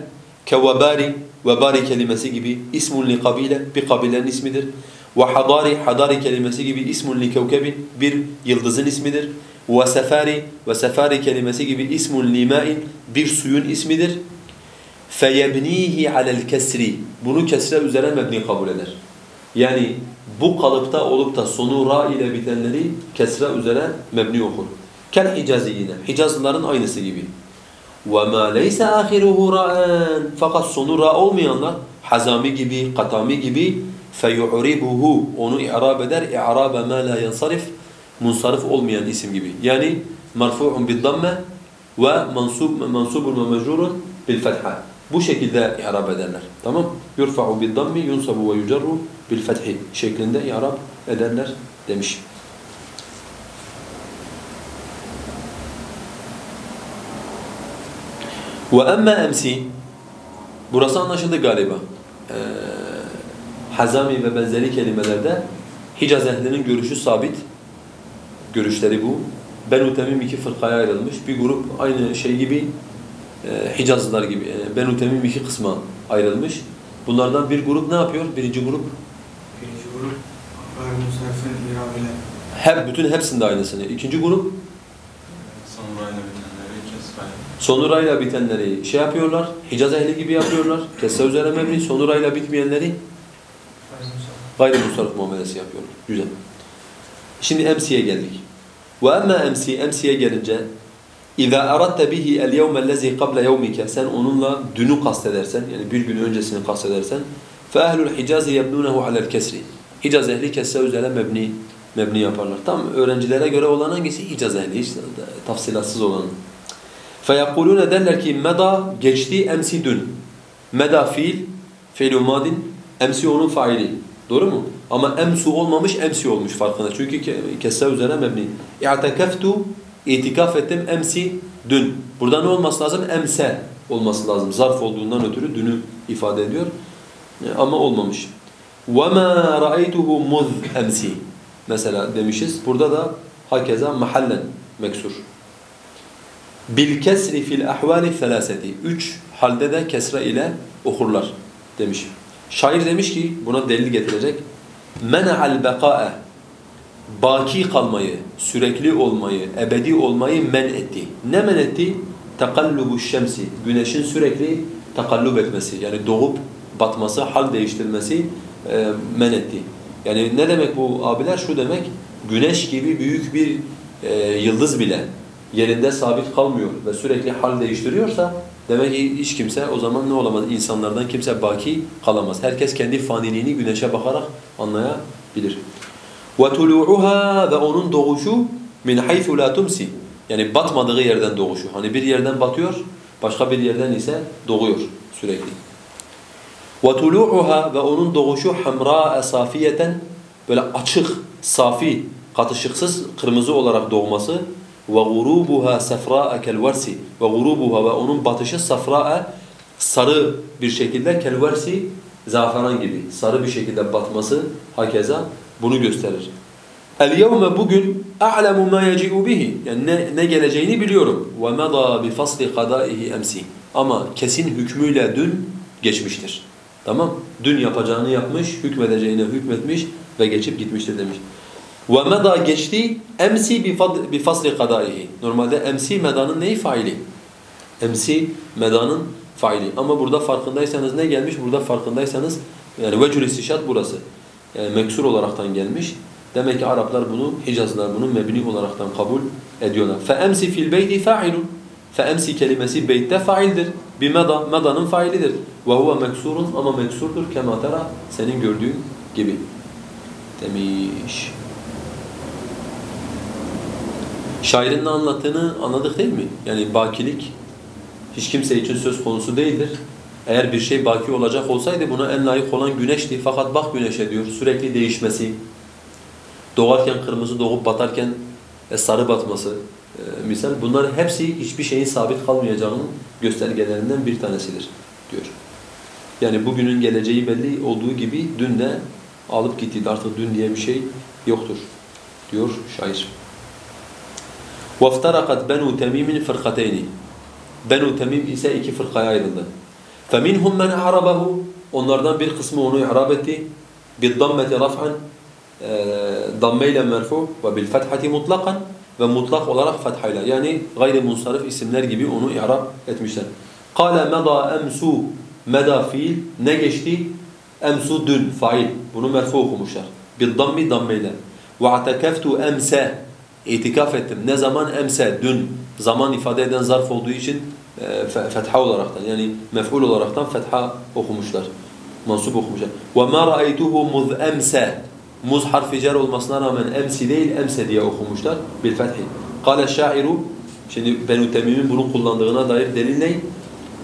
kevabari vebari kelimesi gibi ismun li kabile bir kabilenin ismidir. Ve hadari hadari kelimesi gibi ismun li kevkebin bir yıldızın ismidir. Ve sefari ve sefari kelimesi gibi ismun li ma'in bir suyun ismidir. فَيَبْنِيهِ عَلَى الْكَسْرِ Bunu kesre üzere mebni kabul eder. Yani bu kalıpta olup da sonu ra ile bitenleri kesre üzere mebni okur. Kel hicaziyine. Hicazlıların aynısı gibi. وَمَا لَيْسَ آخِرُهُ رَاً Fakat sonu ra olmayanlar Hazami gibi, Katami gibi فَيُعْرِبُهُ Onu i'rab eder. اِعْرَابَ مَا لَا يَنْصَرِفْ Munsarif olmayan isim gibi. Yani مرفوع بالضمه ومنصوب منصوب ومجرور بالفتحه bu şekilde i'rab ederler. Tamam? Yurfa'u bid-dammi yunsabu ve yucerru bil-fethi şeklinde i'rab ederler demiş. Emme emsi Burası anlaşıldı galiba. Ee, hazami ve benzeri kelimelerde Hicaz ehlinin görüşü sabit. Görüşleri bu. Benu Temim iki fırkaya ayrılmış. Bir grup aynı şey gibi e, Hicazlılar gibi e, Benu Temim iki kısma ayrılmış. Bunlardan bir grup ne yapıyor? Birinci grup Birinci grup hep bütün hepsinde aynısını. İkinci grup sonurayla bitenleri şey yapıyorlar. Hicaz ehli gibi yapıyorlar. Kesse üzere mebni. Sonurayla bitmeyenleri gayri musarraf muamelesi yapıyorlar. Güzel. Şimdi emsiye geldik. Ve emme emsi, emsiye gelince اِذَا اَرَدْتَ بِهِ الْيَوْمَ الَّذ۪ي قَبْلَ يَوْمِكَ Sen onunla dünü kastedersen, yani bir gün öncesini kastedersen فَاَهْلُ الْحِجَازِ يَبْنُونَهُ عَلَى الْكَسْرِ Hicaz ehli kesse üzere mebni, mebni yaparlar. Tam öğrencilere göre olan hangisi? Hicaz ehli, hiç tafsilatsız olan. فَيَقُولُونَ derler ki meda geçti, emsi dün. Meda fiil, fiil madin, emsi onun faili. Doğru mu? Ama emsu olmamış, emsi olmuş farkında. Çünkü ke- kesse üzere mebni. İ'tekeftu, itikaf ettim, emsi dün. Burada ne olması lazım? Emse olması lazım. Zarf olduğundan ötürü dünü ifade ediyor. E, Ama olmamış. وَمَا رَأَيْتُهُ مُذْ emsi. Mesela demişiz. Burada da hakeza mahallen meksur. Bil kesri fil ahvali selaseti. Üç halde de kesre ile okurlar demiş. Şair demiş ki buna delil getirecek. Mena'al beka'e baki kalmayı, sürekli olmayı, ebedi olmayı men etti. Ne men etti? Tekallubu şemsi. Güneşin sürekli takallub etmesi. Yani doğup batması, hal değiştirmesi e, men etti. Yani ne demek bu abiler? Şu demek, güneş gibi büyük bir e, yıldız bile yerinde sabit kalmıyor ve sürekli hal değiştiriyorsa demek ki hiç kimse o zaman ne olamaz? İnsanlardan kimse baki kalamaz. Herkes kendi faniliğini güneşe bakarak anlayabilir. وَتُلُوعُهَا Ve onun doğuşu min haythu la tumsi. Yani batmadığı yerden doğuşu. Hani bir yerden batıyor, başka bir yerden ise doğuyor sürekli. وَتُلُوعُهَا Ve onun doğuşu hamra safiyeten böyle açık, safi, katışıksız kırmızı olarak doğması وَغُرُوبُهَا سَفْرَاءَ كَالْوَرْسِ Ve غُرُوبُهَا ve onun batışı safra'a sarı bir şekilde kelversi zaferan gibi sarı bir şekilde batması hakeza bunu gösterir. El yevme bugün a'lemu ma yeci'u bihi. Yani ne, ne geleceğini biliyorum. Ve mada bi fasli qada'ihi emsi. Ama kesin hükmüyle dün geçmiştir. Tamam? Dün yapacağını yapmış, hükmedeceğine hükmetmiş ve geçip gitmiştir demiş. Ve meda geçti emsi bi fad- bi fasli qada'ihi. Normalde emsi medanın neyi faili? Emsi medanın faili. Ama burada farkındaysanız ne gelmiş? Burada farkındaysanız yani vecül istişat burası. Yani meksur olaraktan gelmiş. Demek ki Araplar bunu, Hicazlılar bunu mebni olaraktan kabul ediyorlar. فَاَمْسِ فِي الْبَيْتِ فَاعِلٌ فَاَمْسِ kelimesi beytte faildir. Bimeda, medanın failidir. وَهُوَ meksurun ama meksurdur. Kema tera senin gördüğün gibi. Demiş. Şairin ne anlattığını anladık değil mi? Yani bakilik hiç kimse için söz konusu değildir. Eğer bir şey baki olacak olsaydı buna en layık olan güneşti. Fakat bak güneşe diyor sürekli değişmesi, doğarken kırmızı doğup batarken e, sarı batması e, misal bunların hepsi hiçbir şeyin sabit kalmayacağının göstergelerinden bir tanesidir diyor. Yani bugünün geleceği belli olduğu gibi dün de alıp gitti. Artık dün diye bir şey yoktur diyor şair. وَافْتَرَقَتْ بَنُوا تَمِيمٍ فِرْقَتَيْنِ Benu Temim ise iki fırkaya ayrıldı. فَمِنْهُمْ مَنْ اَعْرَبَهُ Onlardan bir kısmı onu i'rab etti. بِالضَّمَّةِ رَفْعًا dammeyle merfu ve bil fethati mutlakan ve mutlak olarak fethayla yani gayri munsarif isimler gibi onu i'rab etmişler. Kale meda emsu meda fiil ne geçti? Emsu dün fail. Bunu merfu okumuşlar. Dammi dammeyle. Atekeftu emse itikaf ettim. Ne zaman emse dün zaman ifade eden zarf olduğu için e, fetha olaraktan yani mef'ul olaraktan fetha okumuşlar. Mansup okumuşlar. Ve ma ra'aytuhu muz emse muz harfi cer olmasına rağmen emsi değil emse diye okumuşlar bil fethi. Kale şairu şimdi Benu Temim'in bunu kullandığına dair delil ne?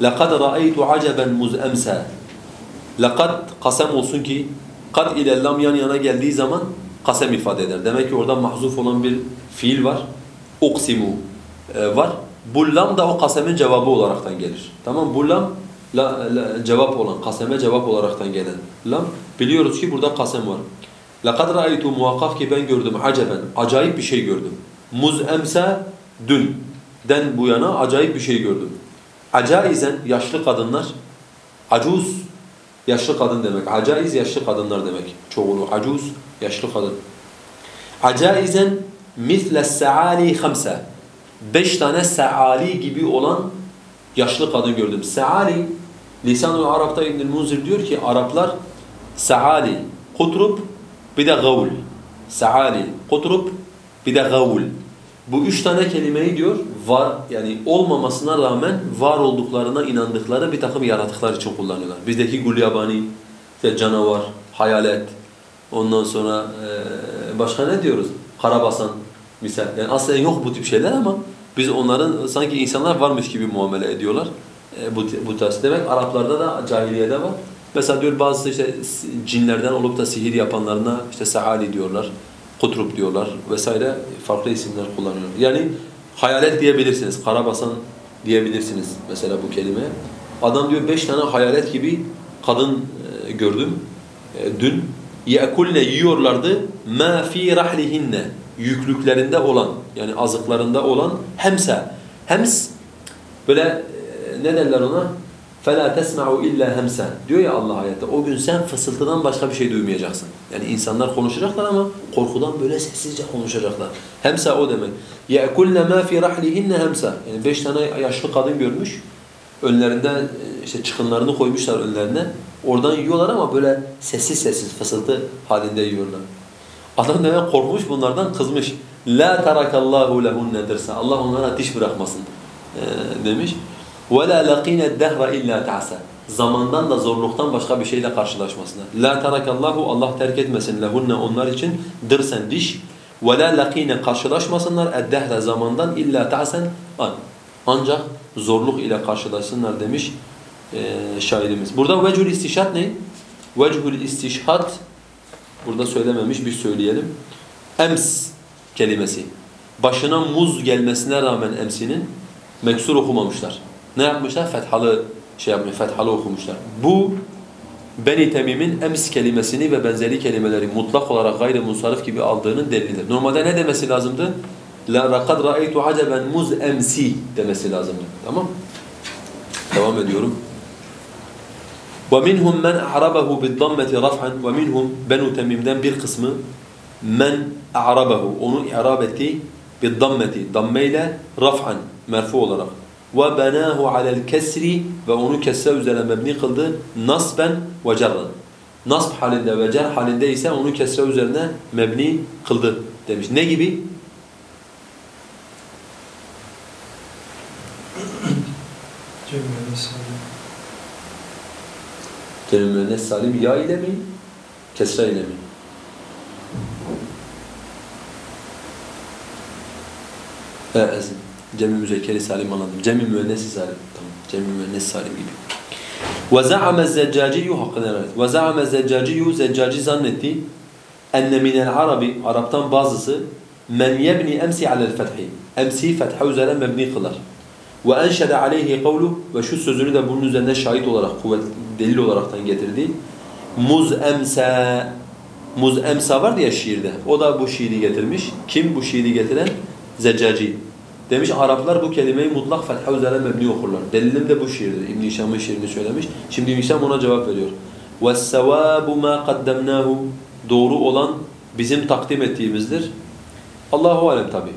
لَقَدْ رَأَيْتُ عَجَبًا muz emse لَقَدْ kasem olsun ki kad ile lam yan yana geldiği zaman kasem ifade eder. Demek ki orada mahzuf olan bir fiil var. Uksimu e, var. Bu lam da o kasemin cevabı olaraktan gelir. Tamam bu lam la, la, cevap olan, kaseme cevap olaraktan gelen lam. Biliyoruz ki burada kasem var. لَقَدْ رَأَيْتُ muhakkak ki ben gördüm aceben, acayip bir şey gördüm. Muz emse dün den bu yana acayip bir şey gördüm. Acaizen yaşlı kadınlar, acuz yaşlı kadın demek. Acaiz yaşlı kadınlar demek. Çoğulu acuz yaşlı kadın. Acaizen misle saali hamse. Beş tane saali gibi olan yaşlı kadın gördüm. Saali Lisan-ı Arap'ta İbn Munzir diyor ki Araplar saali, kutrub bir de gavul. Saali, kutrub bir de gavul. Bu üç tane kelimeyi diyor var yani olmamasına rağmen var olduklarına inandıkları bir takım yaratıklar için kullanıyorlar. Bizdeki gulyabani, işte canavar, hayalet, ondan sonra eee, başka ne diyoruz? Karabasan misal. Yani aslında yok bu tip şeyler ama biz onların sanki insanlar varmış gibi muamele ediyorlar. E, bu, bu tarz. Demek Araplarda da cahiliyede var. Mesela diyor bazı işte cinlerden olup da sihir yapanlarına işte sahali diyorlar, kutrub diyorlar vesaire farklı isimler kullanıyorlar. Yani hayalet diyebilirsiniz, karabasan diyebilirsiniz mesela bu kelimeye. Adam diyor beş tane hayalet gibi kadın e, gördüm e, dün. يَأْكُلْنَ yiyorlardı مَا ف۪ي رَحْلِهِنَّ yüklüklerinde olan yani azıklarında olan hemse. Hems böyle e, ne derler ona? فَلَا تَسْمَعُ illa hemse diyor ya Allah ayette. O gün sen fısıltıdan başka bir şey duymayacaksın. Yani insanlar konuşacaklar ama korkudan böyle sessizce konuşacaklar. Hemse o demek. يَأْكُلْنَ مَا فِي رَحْلِهِنَّ hemse. Yani beş tane yaşlı kadın görmüş. Önlerinde e, işte çıkınlarını koymuşlar önlerine. Oradan yiyorlar ama böyle sessiz sessiz fısıltı halinde yiyorlar. Adam demek korkmuş bunlardan kızmış. La tarakallahu lehunne derse Allah onlara diş bırakmasın e, demiş. Ve la laqina dehra illa ta'sa. Zamandan da zorluktan başka bir şeyle karşılaşmasınlar. La tarakallahu Allah terk etmesin lehunne onlar için dırsen diş. Ve la laqine karşılaşmasınlar eddehre zamandan illa ta'sen an. Ancak zorluk ile karşılaşsınlar demiş e, şairimiz. Burada vecihul istişhat ne? Vecihul istişhat burada söylememiş bir söyleyelim. Ems kelimesi. Başına muz gelmesine rağmen emsinin meksur okumamışlar. Ne yapmışlar? Fethalı şey yapmış, fethalı okumuşlar. Bu Beni Temim'in ems kelimesini ve benzeri kelimeleri mutlak olarak gayri munsarif gibi aldığının delilidir. Normalde ne demesi lazımdı? La laqad ra'aytu acaben muz emsi demesi lazımdı. Tamam? Devam ediyorum. وَمِنْهُمْ مَنْ أَعْرَبَهُ بِالضَّمَّةِ رَفْعًا وَمِنْهُمْ Benu Temim'den bir kısmı men a'rabahu onu i'rab etti bid-dammeti dammeyle raf'an merfu olarak ve benahu alel kesri ve onu kesre üzerine mebni kıldı nasben ve cerran nasb halinde ve cer halinde ise onu kesre üzerine mebni kıldı demiş. Ne gibi? Cemile Salim. Cem müennes salim ya ile mi? Kesra ile mi? Evet, Cem-i müzekkeri salim anladım. Cem-i müennesi salim. Tamam. Cem-i müennes salim gibi. وَزَعَمَ الزَّجَّاجِيُّ hakkında evet. وَزَعَمَ الزَّجَّاجِيُّ Zeccaci zannetti enne minel arabi Araptan bazısı men yebni emsi alel fethi emsi fetha üzere mebni kılar ve enşede aleyhi kavlu ve şu sözünü de bunun üzerine şahit olarak kuvvet delil olaraktan getirdi muz emse muz emsa var ya şiirde o da bu şiiri getirmiş kim bu şiiri getiren Zeccaci demiş Araplar bu kelimeyi mutlak fetha üzere mebni okurlar delilim de bu şiirdir İbn-i Hişam'ın şiirini söylemiş şimdi İbn-i Hişam ona cevap veriyor وَالسَّوَابُ مَا قَدَّمْنَاهُ Doğru olan bizim takdim ettiğimizdir. Allahu alem tabi.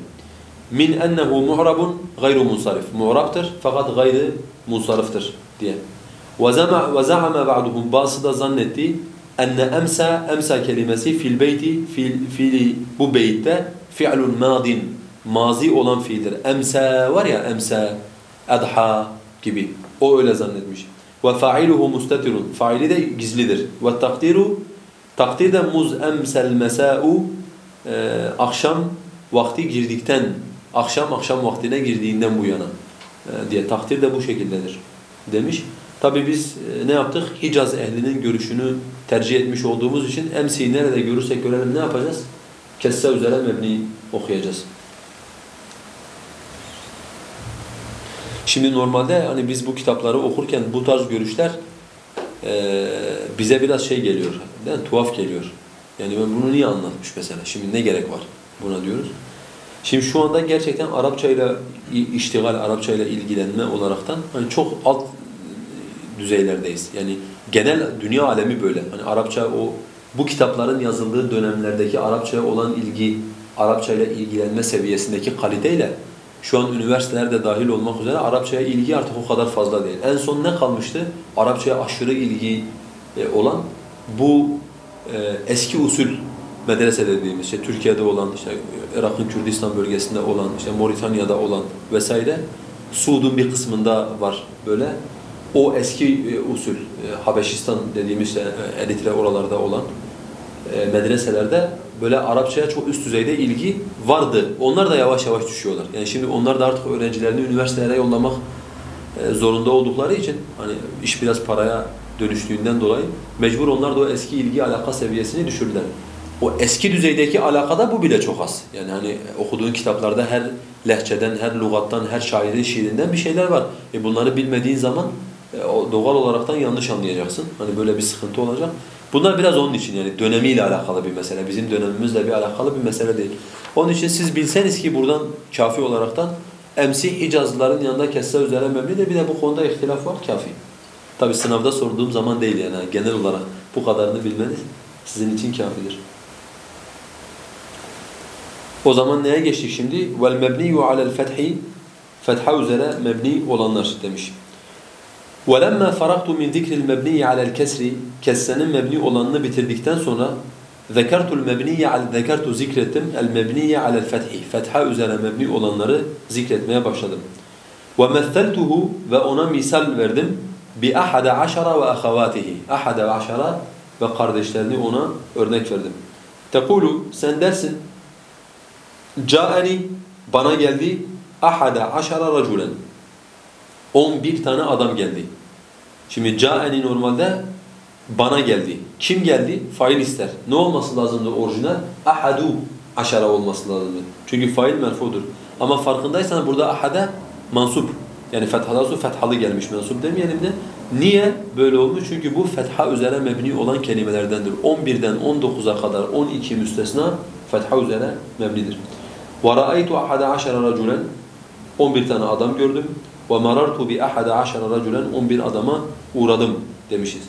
Min ennehu mu'rabun gayru munsarif. Mu'rabtır fakat gayrı munsariftir diye. Za'ama ba'duhum bazı da zannetti enne emsa emsa kelimesi fil beyti fil fiili bu beytte fi'lun madin mazi olan fiildir. Emsa var ya emsa adha gibi. O öyle zannetmiş. Ve fa'iluhu mustatirun. Faili de gizlidir. Ve takdiru takdir de muz emsel mesa'u e, akşam vakti girdikten akşam akşam vaktine girdiğinden bu yana e, diye takdir de bu şekildedir demiş. Tabi biz e, ne yaptık? Hicaz ehlinin görüşünü tercih etmiş olduğumuz için emsiyi nerede görürsek görelim ne yapacağız? Kesse üzere mebni okuyacağız. Şimdi normalde hani biz bu kitapları okurken bu tarz görüşler e, bize biraz şey geliyor, değil mi? tuhaf geliyor. Yani ben bunu niye anlatmış mesela? Şimdi ne gerek var buna diyoruz. Şimdi şu anda gerçekten Arapçayla iştigal, Arapçayla ilgilenme olaraktan hani çok alt düzeylerdeyiz. Yani genel dünya alemi böyle. Hani Arapça o bu kitapların yazıldığı dönemlerdeki Arapçaya olan ilgi, Arapçayla ilgilenme seviyesindeki kaliteyle şu an üniversitelerde dahil olmak üzere Arapçaya ilgi artık o kadar fazla değil. En son ne kalmıştı? Arapçaya aşırı ilgi e, olan bu e, eski usul medrese dediğimiz şey Türkiye'de olan, işte Irak'ın Kürdistan bölgesinde olan, işte Moritanya'da olan vesaire Suud'un bir kısmında var böyle. O eski e, usul e, Habeşistan dediğimiz e, Eritre oralarda olan e, medreselerde böyle Arapçaya çok üst düzeyde ilgi vardı. Onlar da yavaş yavaş düşüyorlar. Yani şimdi onlar da artık öğrencilerini üniversitelere yollamak e, zorunda oldukları için hani iş biraz paraya dönüştüğünden dolayı mecbur onlar da o eski ilgi alaka seviyesini düşürdüler. O eski düzeydeki alakada bu bile çok az. Yani hani okuduğun kitaplarda her lehçeden, her lügattan, her şairin şiirinden bir şeyler var. E bunları bilmediğin zaman e, doğal olaraktan yanlış anlayacaksın. Hani böyle bir sıkıntı olacak. Bunlar biraz onun için yani dönemiyle alakalı bir mesele. Bizim dönemimizle bir alakalı bir mesele değil. Onun için siz bilseniz ki buradan kafi olaraktan emsih Hicazlıların yanında kesse üzere mebnidir. Bir de bu konuda ihtilaf var kafi. Tabi sınavda sorduğum zaman değil yani genel olarak bu kadarını bilmeniz sizin için kafidir. O zaman neye geçtik şimdi? Vel mebniyu alel fethi fetha üzere mebni olanlar demiş. وَلَمَّا فَرَقْتُ مِنْ ذِكْرِ الْمَبْنِيِ عَلَى الْكَسْرِ Kessenin mebni olanını bitirdikten sonra ذَكَرْتُ الْمَبْنِيَ عَلَى ذَكَرْتُ zikrettim الْمَبْنِيَ عَلَى الْفَتْحِ Fetha üzere mebni olanları zikretmeye başladım. وَمَثَّلْتُهُ Ve ona misal verdim. بِأَحَدَ عَشَرَ وَأَخَوَاتِهِ أَحَدَ عَشَرَ Ve kardeşlerini ona örnek verdim. تَقُولُ Sen dersin Ca'eni bana geldi ahada aşara raculen. 11 tane adam geldi. Şimdi ca'eni normalde bana geldi. Kim geldi? Fail ister. Ne olması lazımdı orijinal? Ahadu aşara olması lazımdı. Çünkü fail merfudur. Ama farkındaysan burada ahada mansup. Yani fethadan sonra fethalı gelmiş mensup demeyelim de. Niye böyle olmuş? Çünkü bu fetha üzere mebni olan kelimelerdendir. 11'den 19'a kadar 12 müstesna fetha üzere mebnidir. وَرَأَيْتُ أَحَدَ عَشَرَ رَجُلًا 11 tane adam gördüm. وَمَرَرْتُ بِأَحَدَ عَشَرَ رَجُلًا 11 adama uğradım demişiz.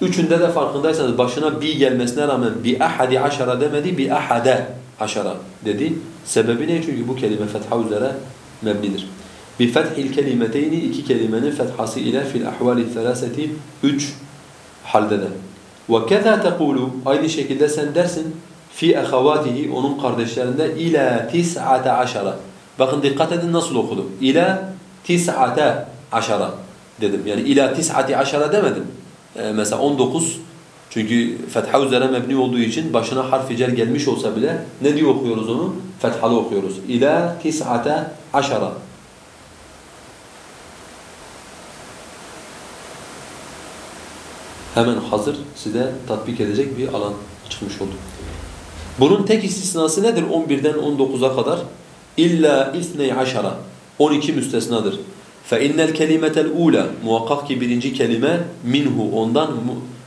Üçünde de farkındaysanız başına bi gelmesine rağmen bi ahadi aşara demedi, bi ahade aşara dedi. Sebebi ne? Çünkü bu kelime fetha üzere mebnidir. Bi fethil kelimeteyni iki kelimenin fethası ile fil ahvali selaseti üç halde de. Ve keza tekulu aynı şekilde sen dersin fi ahavatihi onun kardeşlerinde ila tis'ate aşara. Bakın dikkat edin nasıl okudum. İla tis'ate aşara dedim. Yani ila tis'ati aşara demedim. Ee, mesela 19 çünkü fetha üzere mebni olduğu için başına harf cer gelmiş olsa bile ne diye okuyoruz onu? Fethalı okuyoruz. İla tis'ate aşara. Hemen hazır size tatbik edecek bir alan çıkmış oldu. Bunun tek istisnası nedir? 11'den 19'a kadar illa isney haşara 12 müstesnadır. Fe innel kelimetel ula muhakkak ki birinci kelime minhu ondan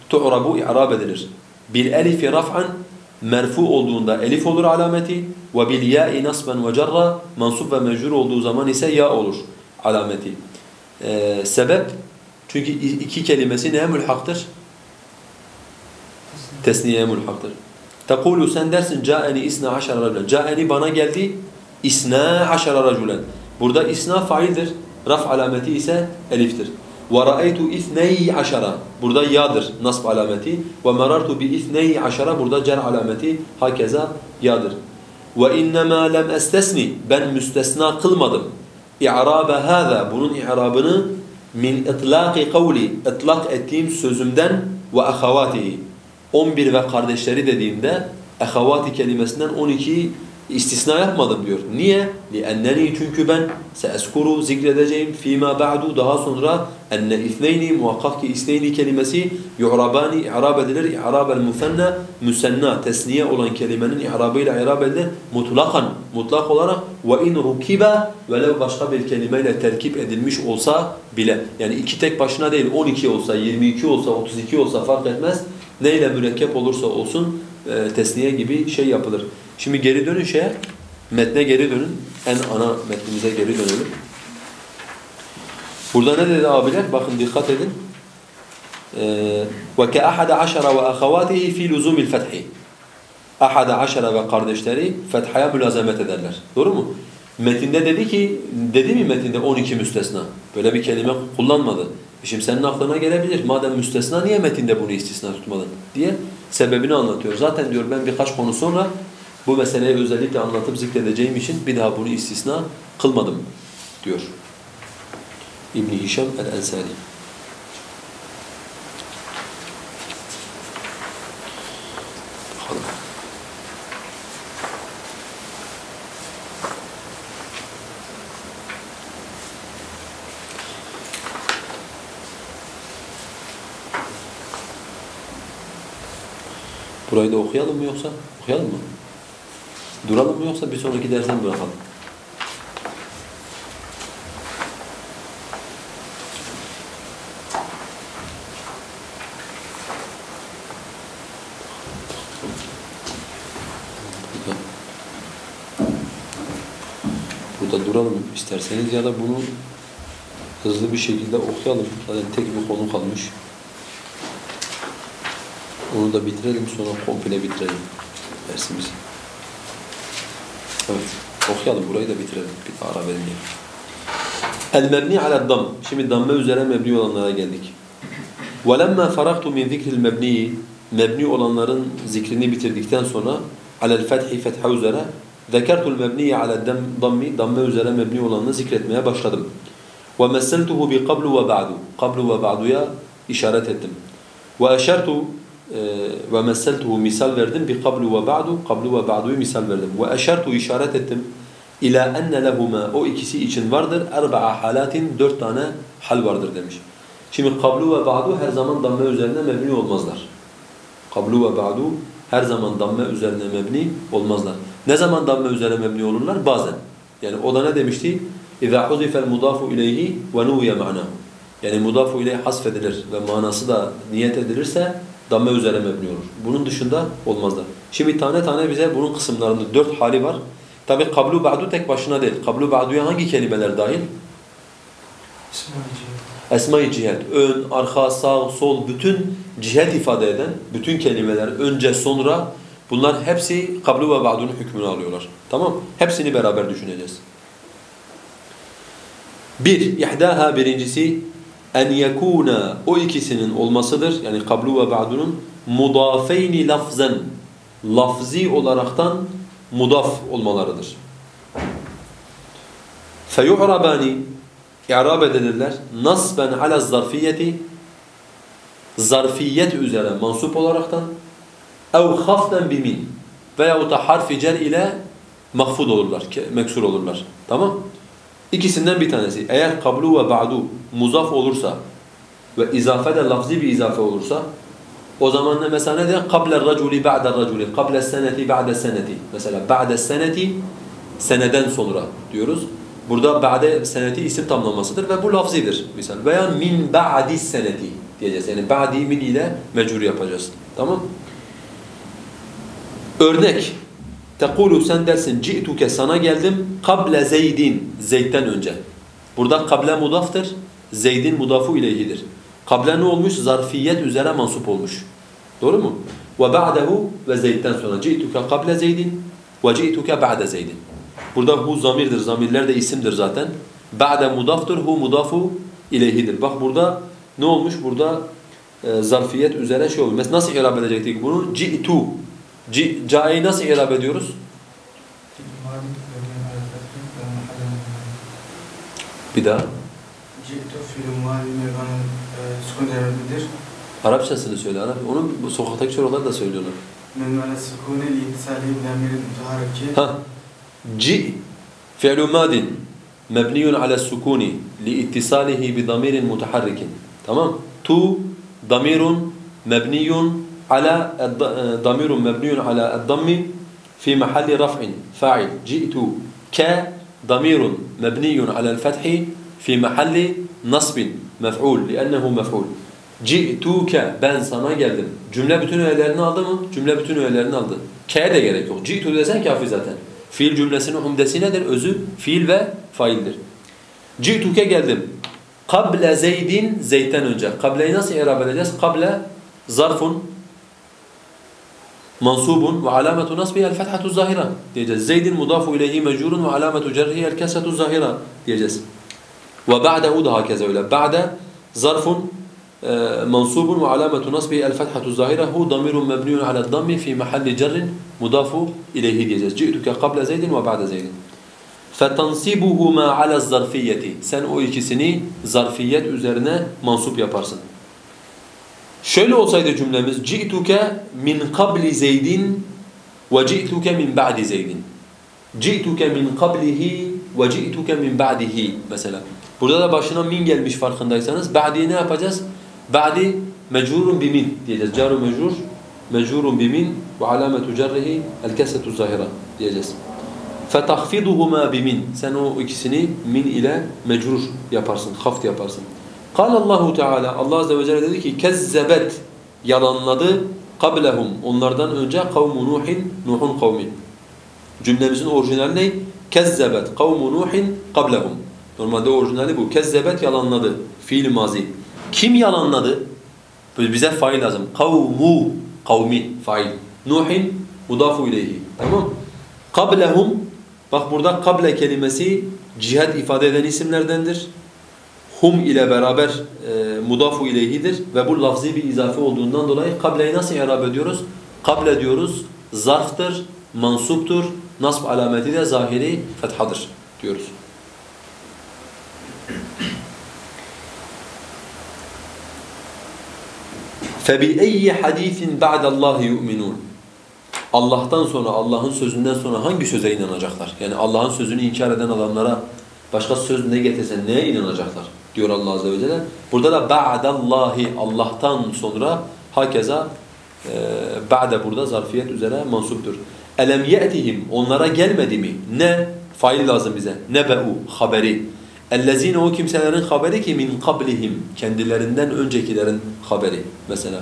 tu'rabu i'rab edilir. Bil elifi raf'an merfu olduğunda elif olur alameti ve bil ya'i nasben ve cerra mansub ve mecrur olduğu zaman ise ya olur alameti. Ee, sebep çünkü iki kelimesi neye mülhaktır? Tesniye mülhaktır. Tekulu sen dersin ca'eni isna aşara raculen. Ca'eni bana geldi isna aşara raculen. Burada isna faildir. Raf alameti ise eliftir. Ra'aytu isney aşara. Burada ya'dır nasb alameti. Bi isney aşara. Burada cer alameti hakeza ya'dır. İnnemâ lem estesni. Ben müstesna kılmadım. İ'rabe hâzâ. Bunun i'rabını min itlâki kavli. İtlak ettiğim sözümden ve ahavatihi. 11 ve kardeşleri dediğimde ehavati kelimesinden 12 istisna yapmadım diyor. Niye? لِأَنَّنِي Çünkü ben seeskuru zikredeceğim fîmâ ba'du daha sonra enne ithneyni muhakkak ki isneyni kelimesi yu'rabani i'rab edilir. i'rabel musanna müsenna tesniye olan kelimenin i'rabıyla i'rab edilir. Mutlakan mutlak olarak ve in rukiba velev başka bir kelimeyle terkip edilmiş olsa bile yani iki tek başına değil 12 olsa 22 olsa 32 olsa fark etmez. Neyle mürekkep olursa olsun e, tesniye gibi şey yapılır. Şimdi geri dönün şeye, metne geri dönün. En ana metnimize geri dönelim. Burada ne dedi abiler? Bakın dikkat edin. وَكَأَحَدَ عَشَرَ وَأَخَوَاتِهِ فِي لُزُومِ الْفَتْحِ Ahada aşara ve kardeşleri fethaya mülazemet ederler. Doğru mu? Metinde dedi ki, dedi mi metinde 12 müstesna? Böyle bir kelime kullanmadı. Şimdi senin aklına gelebilir. Madem müstesna niye metinde bunu istisna tutmadın diye. sebebini anlatıyor. Zaten diyor ben birkaç konu sonra bu meseleyi özellikle anlatıp zikredeceğim için bir daha bunu istisna kılmadım diyor. İbn Hişam el-Ensari. Burayı da okuyalım mı yoksa? Okuyalım mı? Duralım mı yoksa bir sonraki derse mi bırakalım? Burada duralım isterseniz ya da bunu hızlı bir şekilde okuyalım. Zaten tek bir konu kalmış. Onu da bitirelim sonra komple bitirelim dersimizi. Evet. Okuyalım burayı da bitirelim. Bir ara vermeyelim. El mebni ala dam. Şimdi damme üzere mebni olanlara geldik. وَلَمَّا فَرَقْتُ مِنْ ذِكْرِ الْمَبْنِي Mebni olanların zikrini bitirdikten sonra alel fethi fetha üzere ذَكَرْتُ الْمَبْنِيَ عَلَى الدَّمِّ Damme üzere mebni olanını zikretmeye başladım. وَمَسَّلْتُهُ بِقَبْلُ وَبَعْدُ Qablu ve ba'duya işaret ettim. وَاَشَرْتُ ve messeltuhu misal verdim bi qablu ve ba'du qablu ve ba'duyu misal verdim ve eşertu işaret ettim ila enne lehuma o ikisi için vardır erba'a halatin dört tane hal vardır demiş. Şimdi qablu ve ba'du her zaman damme üzerine mebni olmazlar. Qablu ve ba'du her zaman damme üzerine mebni olmazlar. Ne zaman damme üzerine mebni olurlar? Bazen. Yani o da ne demişti? اِذَا حُذِفَ الْمُضَافُ اِلَيْهِ وَنُوْيَ مَعْنَهُ Yani mudafu ileyh hasfedilir ve manası da niyet edilirse damme üzere mebni olur. Bunun dışında olmazlar. Şimdi tane tane bize bunun kısımlarında dört hali var. Tabi kablu ba'du tek başına değil. Kablu ba'duya hangi kelimeler dahil? Esma-i cihet, ön, arka, sağ, sol bütün cihet ifade eden bütün kelimeler önce sonra bunlar hepsi kablu ve ba'dunun hükmünü alıyorlar. Tamam? Hepsini beraber düşüneceğiz. Bir, ihdaha birincisi en yekuna o ikisinin olmasıdır. Yani kablu ve ba'dunun mudafeyni lafzen lafzi olaraktan mudaf olmalarıdır. Feyu'rabani i'rab edilirler. Nasben ala zarfiyeti zarfiyet üzere mansup olaraktan ev haften bimin veyahut da harfi cer ile mahfud olurlar, meksur olurlar. Tamam? İkisinden bir tanesi. Eğer kablu ve ba'du muzaf olursa ve izafe de lafzi bir izafe olursa o zaman ne mesela ne diyor? Kabler raculi ba'der raculi. Kabler seneti ba'de seneti. Mesela ba'de seneti seneden sonra diyoruz. Burada ba'de seneti isim tamlamasıdır ve bu lafzidir misal. Veya min ba'di seneti diyeceğiz. Yani ba'di min ile mecbur yapacağız. Tamam? Örnek Tekulu sen dersin ci'tuke sana geldim kable zeydin zeydden önce. Burada kable mudaftır. Zeydin mudafu ileyhidir. Kable ne olmuş? Zarfiyet üzere mansup olmuş. Doğru mu? Ve ba'dehu ve zeydden sonra ci'tuke kable zeydin ve ci'tuke ba'de zeydin. Burada hu zamirdir. Zamirler de isimdir zaten. Ba'de mudaftır. Hu mudafu ileyhidir. Bak burada ne olmuş? Burada e, zarfiyet üzere şey olmuş. Mesela nasıl irab edecektik bunu? Ci'tu. Ca'yı nasıl irab ediyoruz? Bir daha. Arapçasını söyle. Arap. Onu bu sokaktaki çocuklar da söylüyorlar. Ha. Ci fi'lu madin mebniyun ala sukuni li ittisalihi bi damirin mutaharrikin. Tamam? Tu damirun mebniyun ala damirun mebniyun ala ad-dammi fi mahalli raf'in fa'il. Ci'tu ka damirun mebniyun ala al-fathi fi mahalli nasbin mef'ul li'annehu mef'ul. Ci'tuke ben sana geldim. Cümle bütün öğelerini aldı mı? Cümle bütün öğelerini aldı. K'ye de gerek yok. Ci'tu desen kafi zaten. Fiil cümlesinin umdesi nedir? Özü fiil ve faildir. Ci'tuke geldim. Kable zeydin zeytten önce. Kableyi nasıl irab edeceğiz? Kable zarfun منصوب وعلامة نصبه الفتحة الظاهرة. ديجاز زيد مضاف إليه مجرور وعلامة جره الكسرة الظاهرة. ديجاز وبعد أودها هكذا ولا بعد ظرف آه، منصوب وعلامة نصبه الفتحة الظاهرة. هو ضمير مبني على الضم في محل جر مضاف إليه. ديجاز جئتك قبل زيد وبعد زيد. فتنصيبهما على الظرفية. سنؤيك سني؟ ظرفية أزرنا منصوب يا بارسن. Şöyle olsaydı cümlemiz جِئْتُكَ min قَبْلِ زَيْدٍ وَجِئْتُكَ min بَعْدِ زَيْدٍ جِئْتُكَ min قَبْلِهِ وَجِئْتُكَ min بَعْدِهِ mesela. Burada da başına min gelmiş farkındaysanız ba'diyi ne yapacağız? Ba'di mecrurun bimin diyeceğiz. Caru mecrur mecrurun bimin ve alametu cerrihi el kesretu zahira diyeceğiz. فَتَخْفِضُهُمَا bimin. Sen o ikisini min ile mecrur yaparsın, haft yaparsın. قال Allahu Teala Allah azze ve celle dedi ki kezzebet yalanladı kablehum onlardan önce kavmu Nuhin Nuh'un kavmi. Cümlemizin orijinali ne? Kezzebet kavmu Nuhin kablehum. Normalde orijinali bu. Kezzebet yalanladı. Fiil mazi. Kim yalanladı? Böyle bize fail lazım. Kavmu kavmi fail. Nuhin mudafu ileyhi. Tamam? Kablehum bak burada kable kelimesi cihet ifade eden isimlerdendir. Hum ile beraber e, mudafu ileyhidir ve bu lafzi bir izafe olduğundan dolayı kableyi nasıl i'rab ediyoruz? Kable diyoruz, zarftır, mansuptur, nasb alameti de zahiri fethadır diyoruz. فَبِأَيِّ حَد۪يثٍ بَعْدَ اللّٰهِ يُؤْمِنُونَ Allah'tan sonra, Allah'ın sözünden sonra hangi söze inanacaklar? Yani Allah'ın sözünü inkar eden adamlara başka söz ne getirsen neye inanacaklar? Diyor Allah Azze ve Celle. Burada da ba'dallahi Allah'tan sonra hakeza e, ba'de burada zarfiyet üzere mansuptur. Elem ye'tihim onlara gelmedi mi? Ne? Fail lazım bize. Nebe'u haberi. Ellezine o kimselerin haberi ki min kablihim kendilerinden öncekilerin haberi mesela.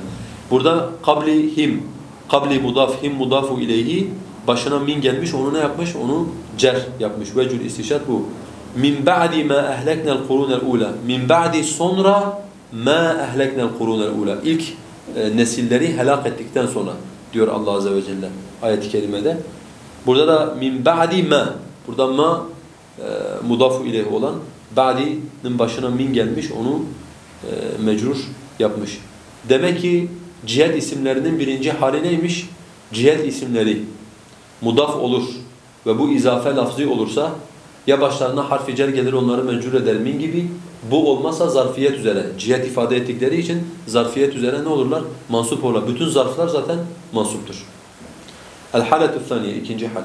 Burada kablihim kabli mudaf him mudafu ileyhi başına min gelmiş onu ne yapmış? Onu cer yapmış. Vecül istişat bu. Min ba'di ma ehleknel kurunel ula. Min ba'di sonra ma ehleknel kurunel ula. İlk e, nesilleri helak ettikten sonra diyor Allah azze ve celle ayet-i kerimede. Burada da min ba'di ma. Burada ma e, mudafu ileyhi olan ba'di'nin başına min gelmiş onu e, mecrur yapmış. Demek ki cihet isimlerinin birinci hali neymiş? Cihet isimleri mudaf olur ve bu izafe lafzi olursa ya başlarına harfi cer gelir onları mencur eder min gibi bu olmazsa zarfiyet üzere cihet ifade ettikleri için zarfiyet üzere ne olurlar? Mansup olurlar. Bütün zarflar zaten mansuptur. El-haletu thaniye ikinci hal.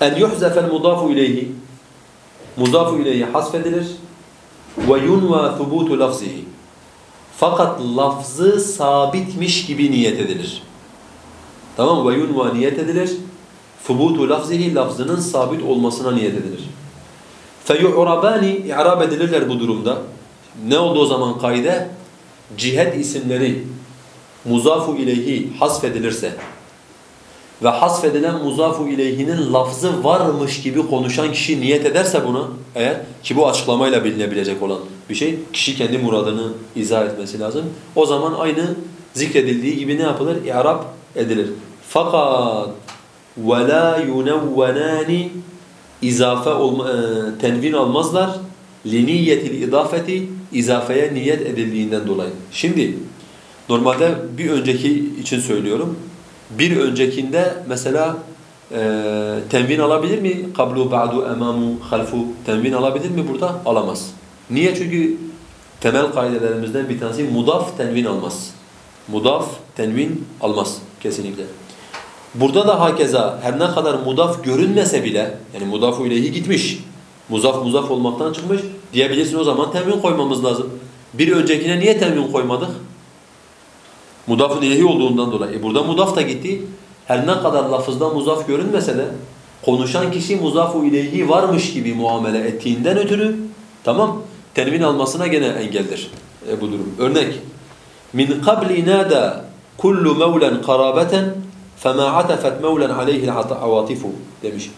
En yuhzefel mudafu ileyhi mudafu ileyhi hasfedilir ve yunva thubutu lafzihi fakat lafzı sabitmiş gibi niyet edilir. Tamam? Ve yunva niyet edilir. Thubutu lafzihi lafzının sabit olmasına niyet edilir. Feyu'rabani i'rab edilirler bu durumda. Ne oldu o zaman kaide? Cihet isimleri muzafu ileyhi hasfedilirse ve hasfedilen muzafu ileyhinin lafzı varmış gibi konuşan kişi niyet ederse bunu eğer ki bu açıklamayla bilinebilecek olan bir şey kişi kendi muradını izah etmesi lazım. O zaman aynı zikredildiği gibi ne yapılır? İ'rab edilir. Fakat وَلَا يُنَوَّنَانِ izafe olma, e, tenvin almazlar liniyetil idafeti izafeye niyet edildiğinden dolayı. Şimdi normalde bir önceki için söylüyorum. Bir öncekinde mesela e, tenvin alabilir mi? Kablu, ba'du, emamu, halfu tenvin alabilir mi burada? Alamaz. Niye? Çünkü temel kaidelerimizden bir tanesi mudaf tenvin almaz. Mudaf tenvin almaz kesinlikle. Burada da hakeza her ne kadar mudaf görünmese bile yani mudafu ileyhi gitmiş. Muzaf muzaf olmaktan çıkmış. Diyebilirsin o zaman tenvin koymamız lazım. Bir öncekine niye tenvin koymadık? Mudaf ileyhi olduğundan dolayı. E burada mudaf da gitti. Her ne kadar lafızda muzaf görünmese de konuşan kişi muzafu ileyhi varmış gibi muamele ettiğinden ötürü tamam tenvin almasına gene engeldir e, bu durum. Örnek min qabli nada kullu mevlen qarabeten فَمَا عَتَفَتْ مَوْلًا عَلَيْهِ الْعَوَاطِفُ demiş.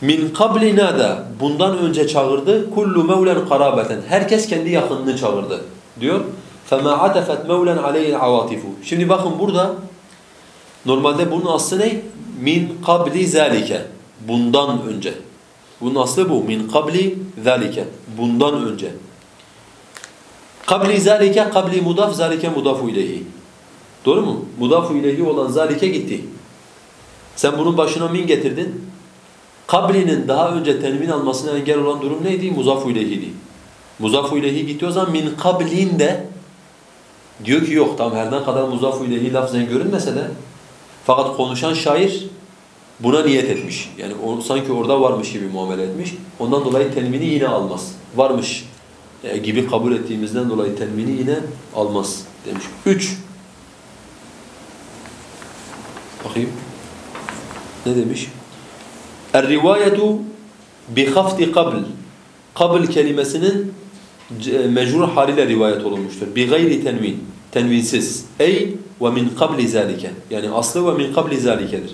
Min qabli nada bundan önce çağırdı kullu mevlen karabeten herkes kendi yakınını çağırdı diyor. فَمَا عَتَفَتْ مَوْلًا عَلَيْهِ الْعَوَاطِفُ Şimdi bakın burada normalde bunun aslı ne? Min qabli zalike bundan önce. Bunun aslı bu. Min qabli zalike bundan önce. Kabli zalike kabli mudaf zalike mudafu ileyhi. Doğru mu? Mudafu ileyhi olan zalike gitti. Sen bunun başına min getirdin. Kablinin daha önce tenvin almasına engel olan durum neydi? Muzafu ileyhiydi. Muzafu ileyhi gitti o zaman min kablin de diyor ki yok tam her ne kadar muzafu ileyhi lafzen görünmese de fakat konuşan şair buna niyet etmiş. Yani o, sanki orada varmış gibi muamele etmiş. Ondan dolayı tenvini yine almaz. Varmış e, gibi kabul ettiğimizden dolayı tenvini yine almaz demiş. Üç. Bakayım. Ne demiş? Er-rivayetu bi hafti qabl. Qabl kelimesinin c- mecrur haliyle rivayet olunmuştur. Bi gayri tenvin. Tenvinsiz. Ey ve min qabli zalike. Yani aslı ve min qabli zalikedir.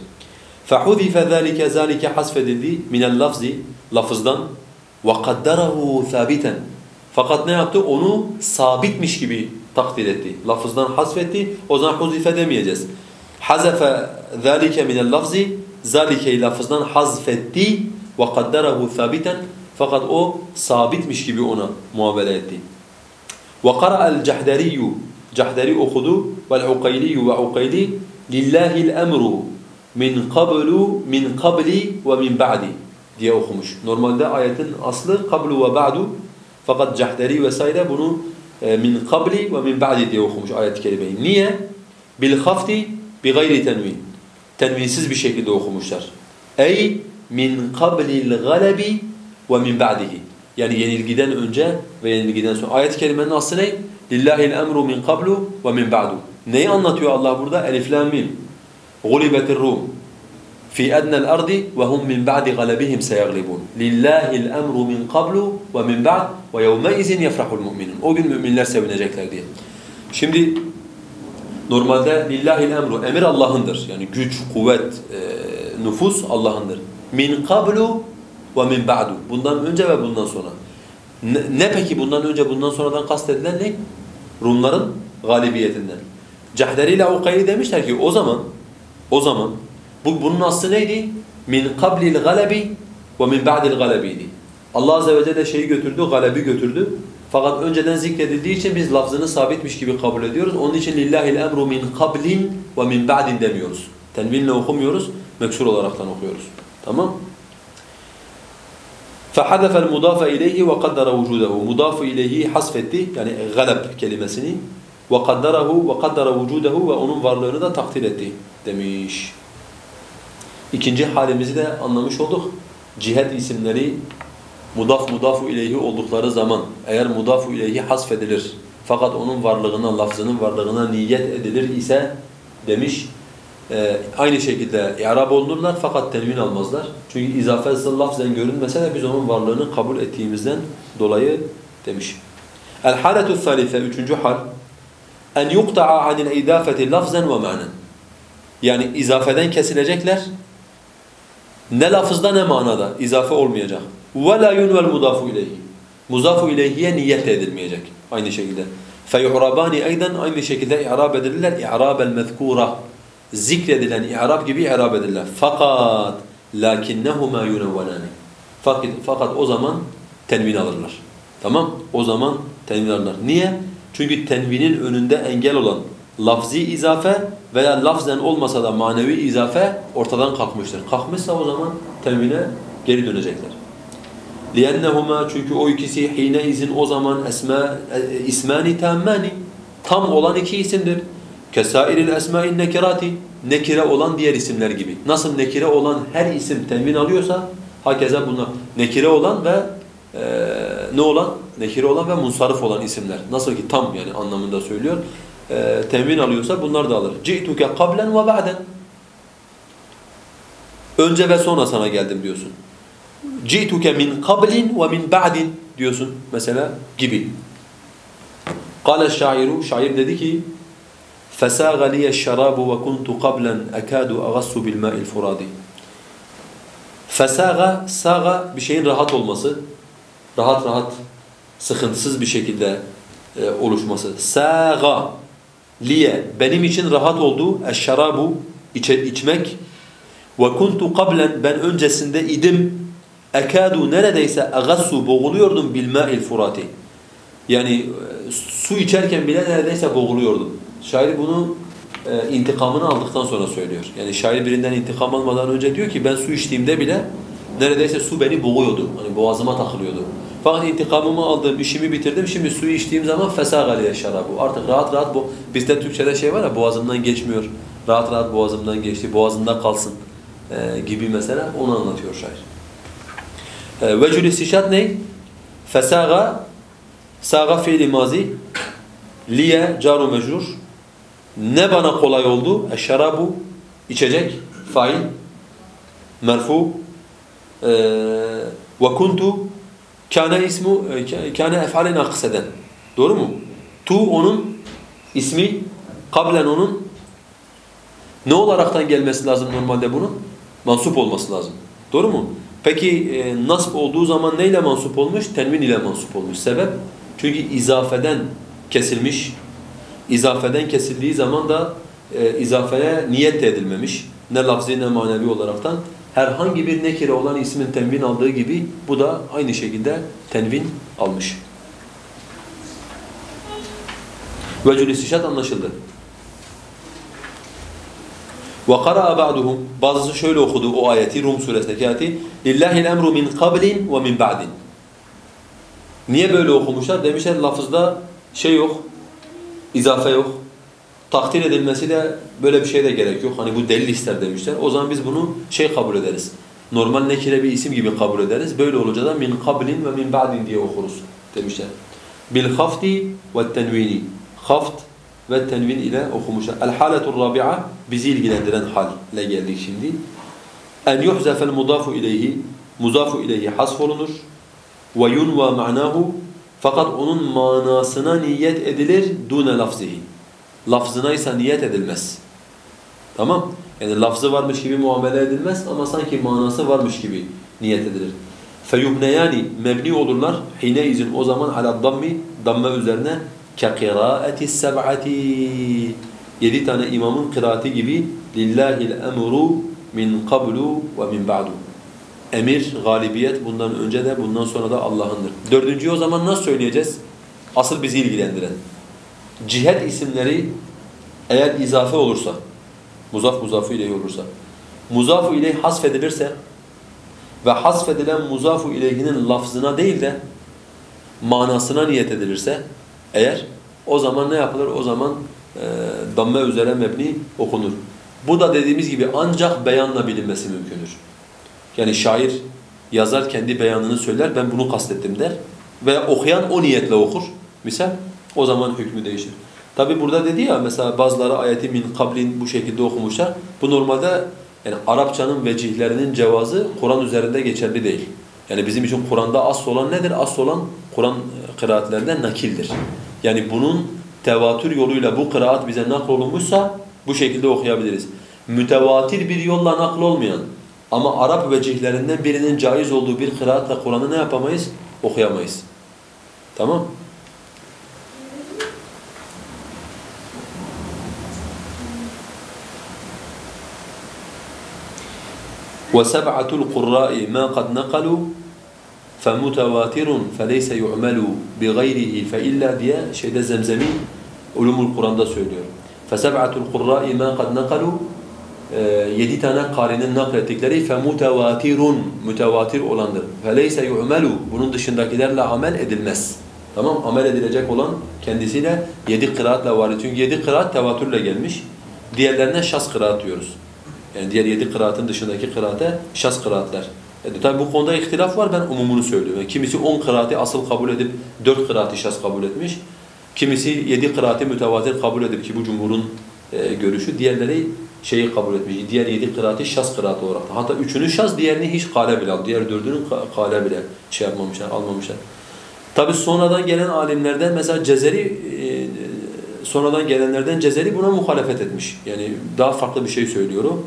فَحُذِفَ ذَٰلِكَ ذَٰلِكَ hasfedildi minel lafzi lafızdan وَقَدَّرَهُ ثَابِتًا Fakat ne yaptı? Onu sabitmiş gibi takdir etti. Lafızdan hasfetti. O zaman huzife demeyeceğiz. حذف ذلك من اللفظ ذلك لفظان حذفتي وقدره ثابتا فقد أو ثابت مش كي بيونا معاملاتي. وقرأ الجحدري جحدري أخذو والعقيلي وعقيلي لله الأمر من قبل من قبل ومن بعد. دي أخمش نورمال ده آية أصل قبل وبعد فقد جحدري وسايدة بنو آه، من قبل ومن بعد دي أخمش آية كلمة نية بالخفت بغير تنوين Tenvinsiz bir şekilde okumuşlar. Ey min qablil galabi ve min ba'dihi. Yani yenilgiden önce ve yenilgiden sonra. Ayet-i kerimenin aslı ne? Lillahil emru min qablu ve min ba'du. Neyi anlatıyor Allah burada? Elif lam mim. Gulibetir Rum. Fi adna'l ardi ve hum min ba'di galabihim seyaglibun. Lillahil emru min qablu ve min ba'd ve yevme izin yefrahul mu'minun. O gün müminler sevinecekler diye. Şimdi normalde lillahil emru emir Allah'ındır. Yani güç, kuvvet, e, nüfus Allah'ındır. Min qablu ve min ba'du. Bundan önce ve bundan sonra. Ne, ne peki bundan önce bundan sonradan kastedilen ne? Rumların galibiyetinden. Cahderi ile Ukayli demişler ki o zaman o zaman bu bunun aslı neydi? Min qablil galebi ve min ba'dil galebiydi. Allah azze ve celle şeyi götürdü, galebi götürdü. Fakat önceden zikredildiği için biz lafzını sabitmiş gibi kabul ediyoruz. Onun için lillahil emru min qablin ve min ba'din demiyoruz. Tenvinle okumuyoruz, meksur olaraktan okuyoruz. Tamam? فَحَذَفَ الْمُضَافَ اِلَيْهِ وَقَدَّرَ وُجُودَهُ Mudafı ileyhi hasfetti, yani galeb kelimesini. وَقَدَّرَهُ وَقَدَّرَ وُجُودَهُ Ve onun varlığını da takdir etti demiş. İkinci halimizi de anlamış olduk. Cihet isimleri mudaf mudafu ileyhi oldukları zaman eğer mudafu ileyhi hasfedilir fakat onun varlığına, lafzının varlığına niyet edilir ise demiş e, aynı şekilde i'rab olunurlar fakat tenvin almazlar. Çünkü izafesi lafzen görünmese de biz onun varlığını kabul ettiğimizden dolayı demiş. El-haletu thalife, üçüncü hal en yuqta'a anil idafeti lafzen ve manen. Yani izafeden kesilecekler. Ne lafızda ne manada izafe olmayacak. La yunvel mudafu ileyhi. Muzafu ileyhiye niyet edilmeyecek aynı şekilde. Feyu'rabani aydan aynı şekilde i'rab edilirler. İ'rabel mezkura. Zikredilen i'rab gibi i'rab edilirler. Fakat lakinnehuma yunevvelani. Fakat, fakat o zaman tenvin alırlar. Tamam? O zaman tenvin alırlar. Niye? Çünkü tenvinin önünde engel olan lafzi izafe veya lafzen olmasa da manevi izafe ortadan kalkmıştır. Kalkmışsa o zaman tenvine geri dönecekler. لِيَنَّهُمَا Çünkü o ikisi hine izin o zaman esma ismani tammani tam olan iki isimdir. Kesairil esma'in nekirati nekire olan diğer isimler gibi. Nasıl nekire olan her isim tenvin alıyorsa hakeza bunlar nekire olan ve e, ne olan? Nekire olan ve munsarif olan isimler. Nasıl ki tam yani anlamında söylüyor. E, tenvin alıyorsa bunlar da alır. Ci'tuke qablen ve ba'den. Önce ve sonra sana geldim diyorsun. Ci'tuke min qablin ve min ba'din diyorsun mesela gibi. Kâle şairu, şair dedi ki فَسَاغَ لِيَ الشَّرَابُ وَكُنْتُ قَبْلًا أَكَادُ أَغَسُّ بِالْمَاءِ الْفُرَادِ Fesaga, saga bir şeyin rahat olması, rahat rahat, sıkıntısız bir şekilde e, oluşması. Saga, liye, benim için rahat oldu, eşşarabu, içe, içmek. Ve kuntu qablen, ben öncesinde idim, ekadu neredeyse agassu, boğuluyordum bilmâ'il furati. Yani e, su içerken bile neredeyse boğuluyordu. Şair bunu e, intikamını aldıktan sonra söylüyor. Yani şair birinden intikam almadan önce diyor ki ben su içtiğimde bile neredeyse su beni boğuyordu. Hani boğazıma takılıyordu. Fakat intikamımı aldım, işimi bitirdim. Şimdi suyu içtiğim zaman fesagaliye şarabu. Artık rahat rahat bu. Bizde Türkçe'de şey var ya boğazımdan geçmiyor. Rahat rahat boğazımdan geçti. Boğazımda kalsın e, gibi mesela onu anlatıyor şair. E, Vecül istişat ne? Fesaga saga fiili mazi liye caru mecrur ne bana kolay oldu? Eşşarabu içecek fail merfu e, ve kuntu Kâne ismu, e, kâne ef'ale nakıseden. Doğru mu? Tu onun ismi, kablen onun ne olaraktan gelmesi lazım normalde bunun? Mansup olması lazım. Doğru mu? Peki e, nasb olduğu zaman neyle mansup olmuş? Tenvin ile mansup olmuş. Sebep? Çünkü izafeden kesilmiş. İzafeden kesildiği zaman da e, izafeye niyet edilmemiş. Ne lafzi ne manevi olaraktan herhangi bir nekire olan ismin tenvin aldığı gibi bu da aynı şekilde tenvin almış. Vecül istişat anlaşıldı وَقَرَأَ بَعْدُهُمْ Bazısı şöyle okudu o ayeti, Rum suresindeki ayeti. لِلَّهِ الْاَمْرُ مِنْ قَبْلٍ وَمِنْ بَعْدٍ Niye böyle okumuşlar? Demişler lafızda şey yok, izafe yok. Takdir edilmesi de böyle bir şey de gerek yok. Hani bu delil ister demişler. O zaman biz bunu şey kabul ederiz. Normal nekire bir isim gibi kabul ederiz. Böyle olunca da min kablin ve min ba'din diye okuruz demişler. Bil hafti ve tenvini. Haft ve tenvin ile okumuşlar. El haletur rabi'a bizi ilgilendiren hal ile geldik şimdi. En yuhzafel mudafu ileyhi muzafu ileyhi hasf olunur. Ve yunva ma'nahu fakat onun manasına niyet edilir dune lafzihi lafzına ise niyet edilmez. Tamam? Yani lafzı varmış gibi muamele edilmez ama sanki manası varmış gibi niyet edilir. فَيُبْنَيَانِ mebni olurlar. Hine izin o zaman ala dammi damme üzerine كَقِرَاءَةِ السَّبْعَةِ Yedi tane imamın kıraati gibi لِلَّهِ الْأَمْرُ min qablu ve min ba'du. Emir, galibiyet bundan önce de bundan sonra da Allah'ındır. Dördüncüyü o zaman nasıl söyleyeceğiz? Asıl bizi ilgilendiren cihet isimleri eğer izafe olursa, muzaf muzafu ileyh olursa, muzafu ileyh hasfedilirse ve hasfedilen muzafu ileyhinin lafzına değil de manasına niyet edilirse eğer o zaman ne yapılır? O zaman e, damme üzere mebni okunur. Bu da dediğimiz gibi ancak beyanla bilinmesi mümkündür. Yani şair yazar kendi beyanını söyler ben bunu kastettim der ve okuyan o niyetle okur. Misal o zaman hükmü değişir. Tabi burada dedi ya mesela bazıları ayeti min kablin bu şekilde okumuşlar. Bu normalde yani Arapçanın vecihlerinin cevazı Kur'an üzerinde geçerli değil. Yani bizim için Kur'an'da asıl olan nedir? Asıl olan Kur'an kıraatlerinde nakildir. Yani bunun tevatür yoluyla bu kıraat bize naklolunmuşsa bu şekilde okuyabiliriz. Mütevatir bir yolla nakl olmayan ama Arap vecihlerinden birinin caiz olduğu bir kıraatle Kur'an'ı ne yapamayız? Okuyamayız. Tamam وسبعة القراء ما قد نقلوا فمتواتر فليس يعمل بغيره فإلا diye şeyde Zemzemi Ulumul Kur'an'da söylüyor. فسبعة القراء ما قد نقلوا yedi tane karinin naklettikleri فمتواتر mütevatir olandır. فليس يعمل bunun dışındakilerle amel edilmez. Tamam amel edilecek olan kendisiyle yedi kıraatla var. Çünkü yedi kıraat tevatürle gelmiş. Diğerlerine şas kıraat diyoruz. Yani diğer yedi kıraatın dışındaki kıraate şas kıraatler. e, tabi bu konuda ihtilaf var ben umumunu söylüyorum. Yani kimisi on kıraati asıl kabul edip dört kıraati şas kabul etmiş. Kimisi yedi kıraati mütevatir kabul edip ki bu cumhurun e, görüşü. Diğerleri şeyi kabul etmiş. Diğer yedi kıraati şas kıraati olarak. Hatta üçünü şas diğerini hiç kale bile al. Diğer dördünün kale bile şey yapmamışlar, almamışlar. Tabi sonradan gelen alimlerden mesela Cezeri e, sonradan gelenlerden Cezeri buna muhalefet etmiş. Yani daha farklı bir şey söylüyor o.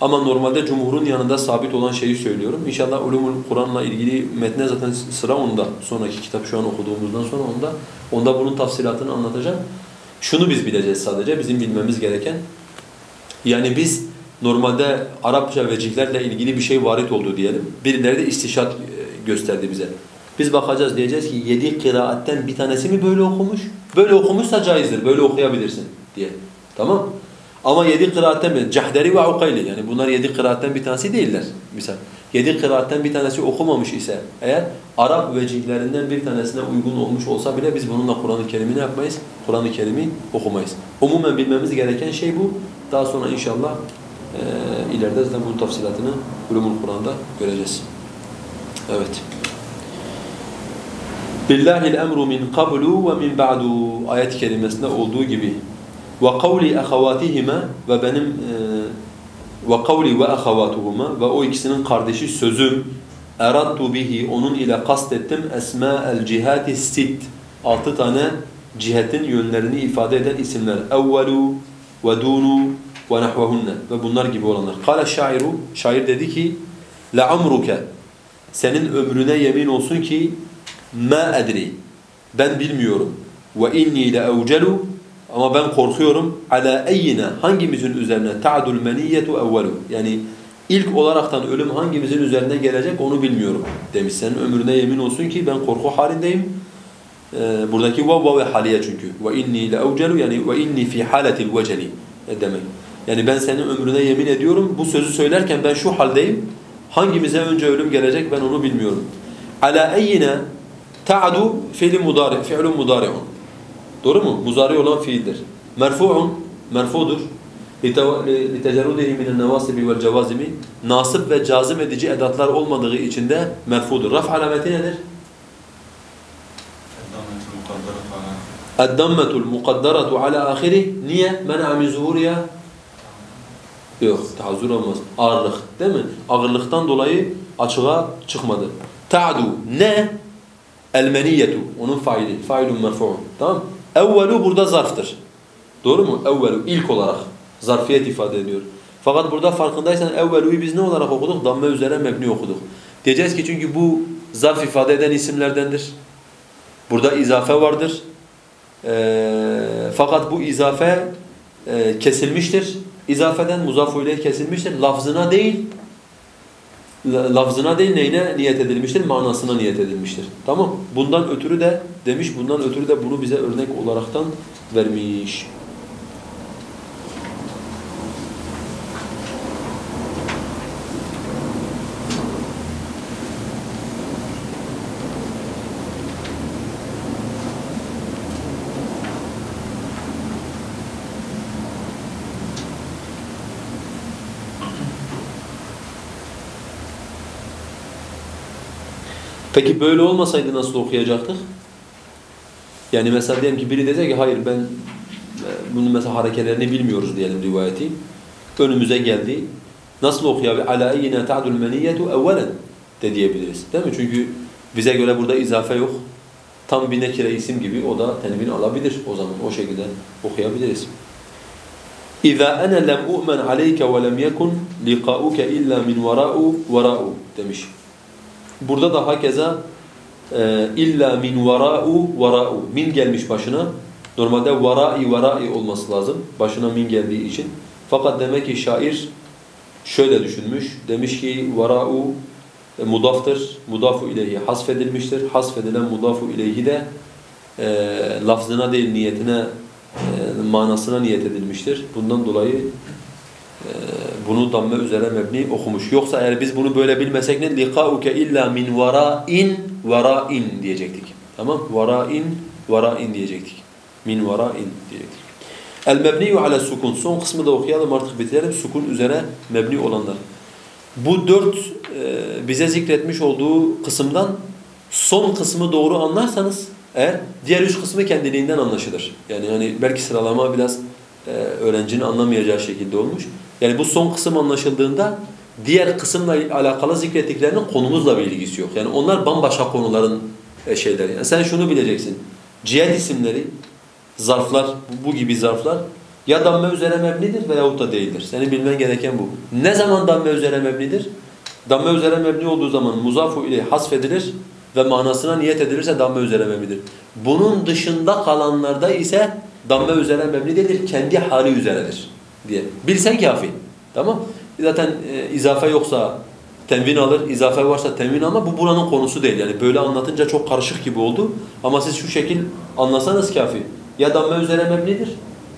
Ama normalde cumhurun yanında sabit olan şeyi söylüyorum. İnşallah Ulumul Kur'an'la ilgili metne zaten sıra onda. Sonraki kitap şu an okuduğumuzdan sonra onda. Onda bunun tafsilatını anlatacağım. Şunu biz bileceğiz sadece, bizim bilmemiz gereken. Yani biz normalde Arapça vecihlerle ilgili bir şey varit oldu diyelim. Birileri de istişat e, gösterdi bize. Biz bakacağız diyeceğiz ki yedi kıraatten bir tanesi mi böyle okumuş? Böyle okumuşsa caizdir, böyle okuyabilirsin diye. Tamam Ama yedi kıraatten bir, Cahderi ve Ukayli yani bunlar yedi kıraatten bir tanesi değiller. Misal yedi kıraatten bir tanesi okumamış ise eğer Arap vecihlerinden bir tanesine uygun olmuş olsa bile biz bununla Kur'an-ı Kerim'i ne yapmayız? Kur'an-ı Kerim'i okumayız. Umumen bilmemiz gereken şey bu. Daha sonra inşallah e, ileride zaten bunun tafsilatını Ulumul Kur'an'da göreceğiz. Evet. Billahil emru min qablu ve min ba'du ayet kelimesinde olduğu gibi ve kavli ahavatihima ve benim e, ve kavli ve ahavatuhuma ve o ikisinin kardeşi sözüm eradtu bihi onun ile kastettim esma el cihati sit altı tane cihetin yönlerini ifade eden isimler. Evvelu ve dunu ve nahvehunne. Ve bunlar gibi olanlar. Kale şairu şair dedi ki la amruke. Senin ömrüne yemin olsun ki ma edri. Ben bilmiyorum. Ve inni la evcelu ama ben korkuyorum ala eyyine hangimizin üzerine ta'dul meniyyetu evvelu yani ilk olaraktan ölüm hangimizin üzerine gelecek onu bilmiyorum demiş. Senin ömrüne yemin olsun ki ben korku halindeyim. Ee, buradaki vav ve haliye çünkü. Ve inni la evcelu yani ve inni fi haletil veceli demek. Yani ben senin ömrüne yemin ediyorum. Bu sözü söylerken ben şu haldeyim. Hangimize önce ölüm gelecek ben onu bilmiyorum. Ala eyyine ta'du fi'lun mudari'un. Doğru mu? Muzari olan fiildir. Merfu'un, merfudur. لِتَجَرُدِهِ مِنَ النَّوَاسِبِ وَالْجَوَازِمِ Nasip ve cazim edici edatlar olmadığı için de merfudur. Raf alameti nedir? اَدَّمَّةُ الْمُقَدَّرَةُ عَلَى آخِرِ Niye? مَنَعَ مِنْ زُهُورِيَا Yok, tahazzur olmaz. Ağırlık, değil mi? Ağırlıktan dolayı açığa çıkmadı. Ta'du ne? El-meniyyetu. Onun faili. Failun merfu'un. Tamam Evvelu burada zarftır. Doğru mu? Evvelu ilk olarak zarfiyet ifade ediyor. Fakat burada farkındaysan evveluyu biz ne olarak okuduk? Damme üzere mebni okuduk. Diyeceğiz ki çünkü bu zarf ifade eden isimlerdendir. Burada izafe vardır. Ee, fakat bu izafe e, kesilmiştir. İzafeden muzafu kesilmiştir. Lafzına değil, lafzına değil neyine niyet edilmiştir? Manasına niyet edilmiştir. Tamam. Bundan ötürü de demiş, bundan ötürü de bunu bize örnek olaraktan vermiş. Peki böyle olmasaydı nasıl okuyacaktık? Yani mesela diyelim ki biri dese ki hayır ben e, bunun mesela harekelerini bilmiyoruz diyelim rivayeti. Önümüze geldi. Nasıl okuyabilir? Ala eyyine ta'dul meniyyetu evvelen de diyebiliriz. Değil mi? Çünkü bize göre burada izafe yok. Tam bir nekire isim gibi o da tenvin alabilir o zaman. O şekilde okuyabiliriz. Ana lem u'men aleyke ve lem yekun liqa'uke illa min vara'u vara'u demiş. Burada da hakeza e, illa min vara'u vara'u min gelmiş başına. Normalde vara'i vara'i olması lazım. Başına min geldiği için. Fakat demek ki şair şöyle düşünmüş. Demiş ki vara'u e, mudaftır. Mudafu ileyhi hasfedilmiştir. Hasfedilen mudafu ileyhi de e, lafzına değil niyetine e, manasına niyet edilmiştir. Bundan dolayı e, bunu damme üzere mebni okumuş. Yoksa eğer biz bunu böyle bilmesek ne? لِقَاءُكَ illa min vara'in vara'in diyecektik. Tamam? Vara'in vara'in diyecektik. Min vara'in diyecektik. El mebniyu ala sukun. Son kısmı da okuyalım artık bitirelim. Sukun üzere mebni olanlar. Bu dört e, bize zikretmiş olduğu kısımdan son kısmı doğru anlarsanız eğer diğer üç kısmı kendiliğinden anlaşılır. Yani hani belki sıralama biraz e, öğrencinin anlamayacağı şekilde olmuş. Yani bu son kısım anlaşıldığında diğer kısımla alakalı zikrettiklerinin konumuzla bir ilgisi yok. Yani onlar bambaşka konuların e, şeyleri. Yani sen şunu bileceksin. Cihet isimleri, zarflar, bu gibi zarflar ya damme üzere mebnidir veyahut da değildir. Senin bilmen gereken bu. Ne zaman damme üzere mebnidir? Damme üzere mebni olduğu zaman muzafu ile hasfedilir ve manasına niyet edilirse damme üzere mebnidir. Bunun dışında kalanlarda ise damme üzere mebni değildir, kendi hali üzeredir diye. Bilsen kafi. Tamam? Zaten e, izafe yoksa tenvin alır, izafe varsa tenvin ama bu buranın konusu değil. Yani böyle anlatınca çok karışık gibi oldu. Ama siz şu şekil anlasanız kafi. Ya damme üzere mebnidir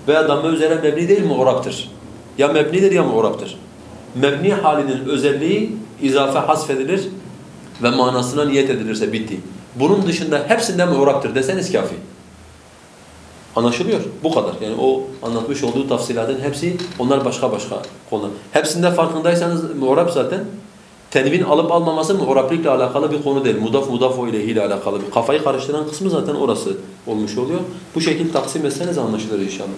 veya damme üzere mebni değil mu'raptır. Ya mebnidir ya mu'raptır. Mebni halinin özelliği izafe hasfedilir ve manasına niyet edilirse bitti. Bunun dışında hepsinde mu'raptır deseniz kafi. Anlaşılıyor. Bu kadar. Yani o anlatmış olduğu tafsilatın hepsi onlar başka başka konular. Hepsinde farkındaysanız mu'rab zaten tenvin alıp almaması mu'rablikle alakalı bir konu değil. Mudaf mudaf o ile alakalı bir. Kafayı karıştıran kısmı zaten orası olmuş oluyor. Bu şekilde taksim etseniz anlaşılır inşallah.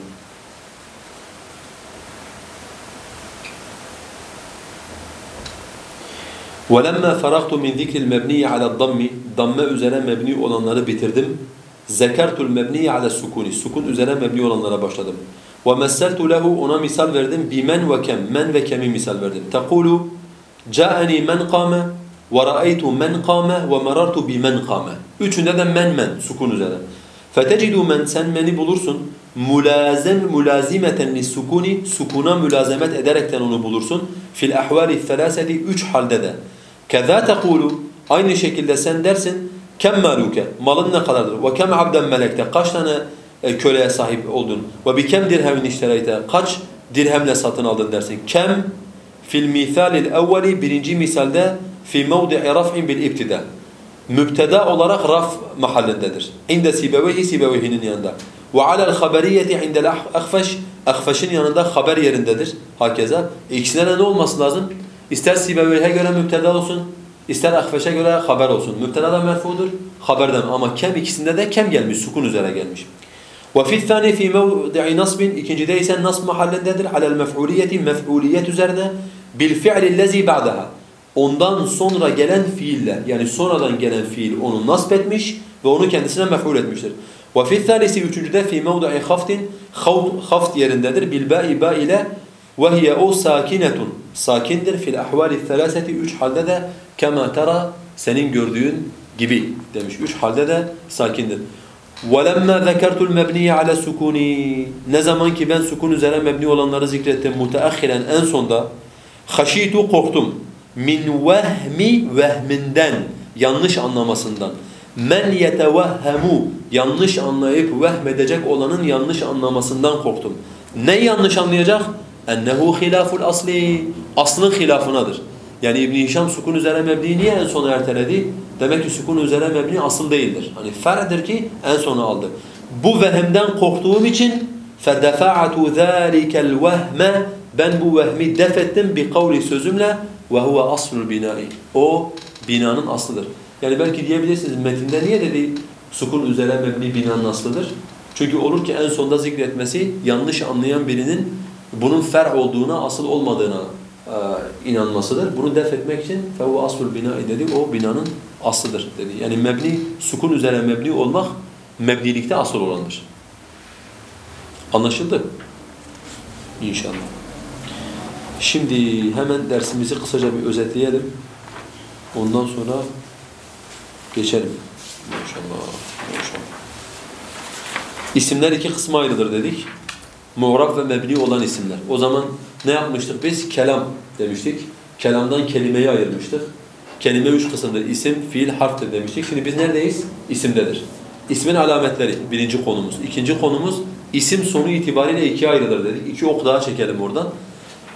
وَلَمَّا فَرَغْتُ مِنْ ذِكْرِ الْمَبْنِيِ عَلَى الضَّمِّ Damme üzere mebni olanları bitirdim. Zekertul mebniye ala sukuni. Sukun üzere mebni olanlara başladım. Ve messeltu lehu ona misal verdim. Bimen ve kem. Men ve kemi misal verdim. Tekulu Ca'ani men kâme ve ra'aytu men kâme ve merartu bimen kâme. Üçünde de men men sukun üzere. Fetecidu men sen meni bulursun. Mulazem mulazimeten lis sukuni sukuna mülazemet ederekten onu bulursun. Fil ahvali thalaseti üç halde de. Keza tekulu aynı şekilde sen dersin kem maluke malın ne kadardır ve kem abden melekte kaç tane e, köleye sahip oldun ve bi kem dirhemin iştereyte kaç dirhemle satın aldın dersin. Kem fil misalil evveli birinci misalde fi mevdi'i raf'in bil ibtida. Mübteda olarak raf mahallindedir. İnde sibevehi sibevehinin yanında. Ve alel haberiyeti indel ahfeş ahfeşin yanında haber yerindedir. Hakeza. İkisine de ne olması lazım? İster sibevehe göre mübteda olsun, ister ahfeşe göre haber olsun. Mübteda da merfudur, haberden ama kem ikisinde de kem gelmiş, sukun üzere gelmiş. وفي الثاني في موضع نصب ikincide ise nasb mahallindedir alel mef'uliyeti mef'uliyet üzerine bil fi'li lezi ba'daha ondan sonra gelen fiille yani sonradan gelen fiil onu nasb etmiş ve onu kendisine mef'ul etmiştir. Ve fi thalisi üçüncüde fi mevdi'i haftin haft yerindedir bil ba'i ba ile ve hiye o sakinetun sakindir fil ahvali thalaseti üç halde de kema tera senin gördüğün gibi demiş. Üç halde de sakindir. وَلَمَّا ذَكَرْتُ الْمَبْنِيَ عَلَى السُّكُونِ Ne zaman ki ben sukun üzere mebni olanları zikrettim muteahhiren en sonda خَشِيتُ korktum. Min vehmi vehminden yanlış anlamasından. Men yetevehhemu yanlış anlayıp vehmedecek olanın yanlış anlamasından korktum. Ne yanlış anlayacak? Ennehu hilaful asli. Aslın hilafınadır. Yani İbn Hişam sukun üzere mebniyi niye en sona erteledi? Demek ki sukun üzere mebni asıl değildir. Hani fer'dir ki en sona aldı. Bu vehemden korktuğum için فَدَفَعَتُ ذَٰلِكَ الْوَهْمَ Ben bu vehmi def ettim bir kavli sözümle وَهُوَ أَصْلُ الْبِنَاءِ O binanın aslıdır. Yani belki diyebilirsiniz metinde niye dedi sukun üzere mebni binanın aslıdır? Çünkü olur ki en sonda zikretmesi yanlış anlayan birinin bunun fer olduğuna, asıl olmadığına e, inanmasıdır. Bunu def etmek için فَهُوَ أَصْلُ الْبِنَاءِ dedi. O binanın aslıdır dedi. Yani mebni, sukun üzere mebni olmak mebnilikte asıl olandır. Anlaşıldı? İnşallah. Şimdi hemen dersimizi kısaca bir özetleyelim. Ondan sonra geçelim. İnşallah. İnşallah. İsimler iki kısma ayrılır dedik. Muğrab ve mebni olan isimler. O zaman ne yapmıştık biz? Kelam demiştik. Kelamdan kelimeyi ayırmıştık. Kelime üç kısımdır. İsim, fiil, harftir demiştik. Şimdi biz neredeyiz? İsimdedir. İsmin alametleri birinci konumuz. İkinci konumuz isim sonu itibariyle ikiye ayrılır dedik. İki ok daha çekelim oradan.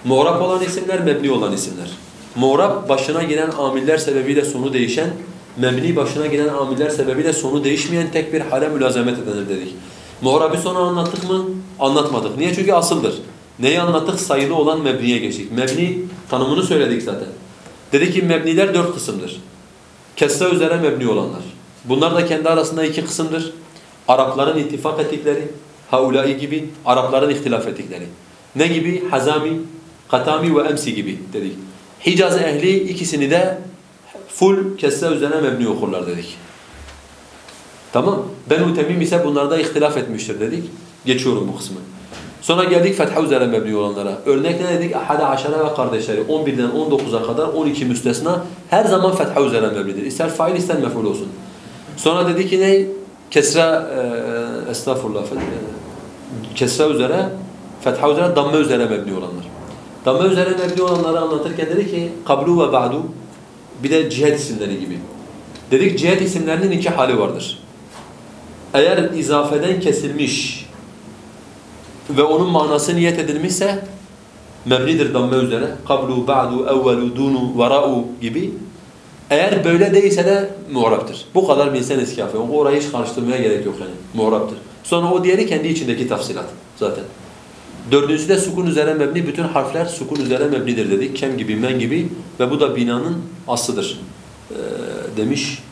Muğrab olan isimler, mebni olan isimler. Muğrab başına gelen amiller sebebiyle sonu değişen, mebni başına gelen amiller sebebiyle sonu değişmeyen tek bir hale mülazemet edilir dedik. Muğrab'ı sonra anlattık mı? Anlatmadık. Niye? Çünkü asıldır. Neyi anlattık? Sayılı olan mebniye geçtik. Mebni tanımını söyledik zaten. Dedi ki mebniler dört kısımdır. Kesra üzere mebni olanlar. Bunlar da kendi arasında iki kısımdır. Arapların ittifak ettikleri, haulai gibi, Arapların ihtilaf ettikleri. Ne gibi? Hazami, Katami ve Emsi gibi dedik. Hicaz ehli ikisini de full kesra üzerine mebni okurlar dedik. Tamam. Benu Temim ise bunlarda ihtilaf etmiştir dedik. Geçiyorum bu kısmı. Sonra geldik fetha üzere mebni olanlara. Örnek ne dedik? Ahada aşara ve kardeşleri. 11'den 19'a kadar 12 müstesna her zaman fetha üzere mebnidir. İster fail ister mef'ul olsun. Sonra dedik ki ne? Kesra, e, estağfurullah, e, kesra üzere, fetha üzere, damme üzere mebni olanlar. Damme üzere mebni olanları anlatırken dedi ki kablu ve ba'du Bir de cihet isimleri gibi. Dedik cihet isimlerinin iki hali vardır. Eğer izafeden kesilmiş ve onun manası niyet edilmişse mebnidir damme üzere. Kablu, ba'du, evvelu, dunu, vara'u gibi. Eğer böyle değilse de muğraptır. Bu kadar bilseniz kafi. Orayı hiç karıştırmaya gerek yok yani. Muğraptır. Sonra o diğeri kendi içindeki tafsilat zaten. Dördüncüsü de sukun üzere mebni. Bütün harfler sukun üzere mebnidir dedik. Kem gibi, men gibi ve bu da binanın aslıdır ee, demiş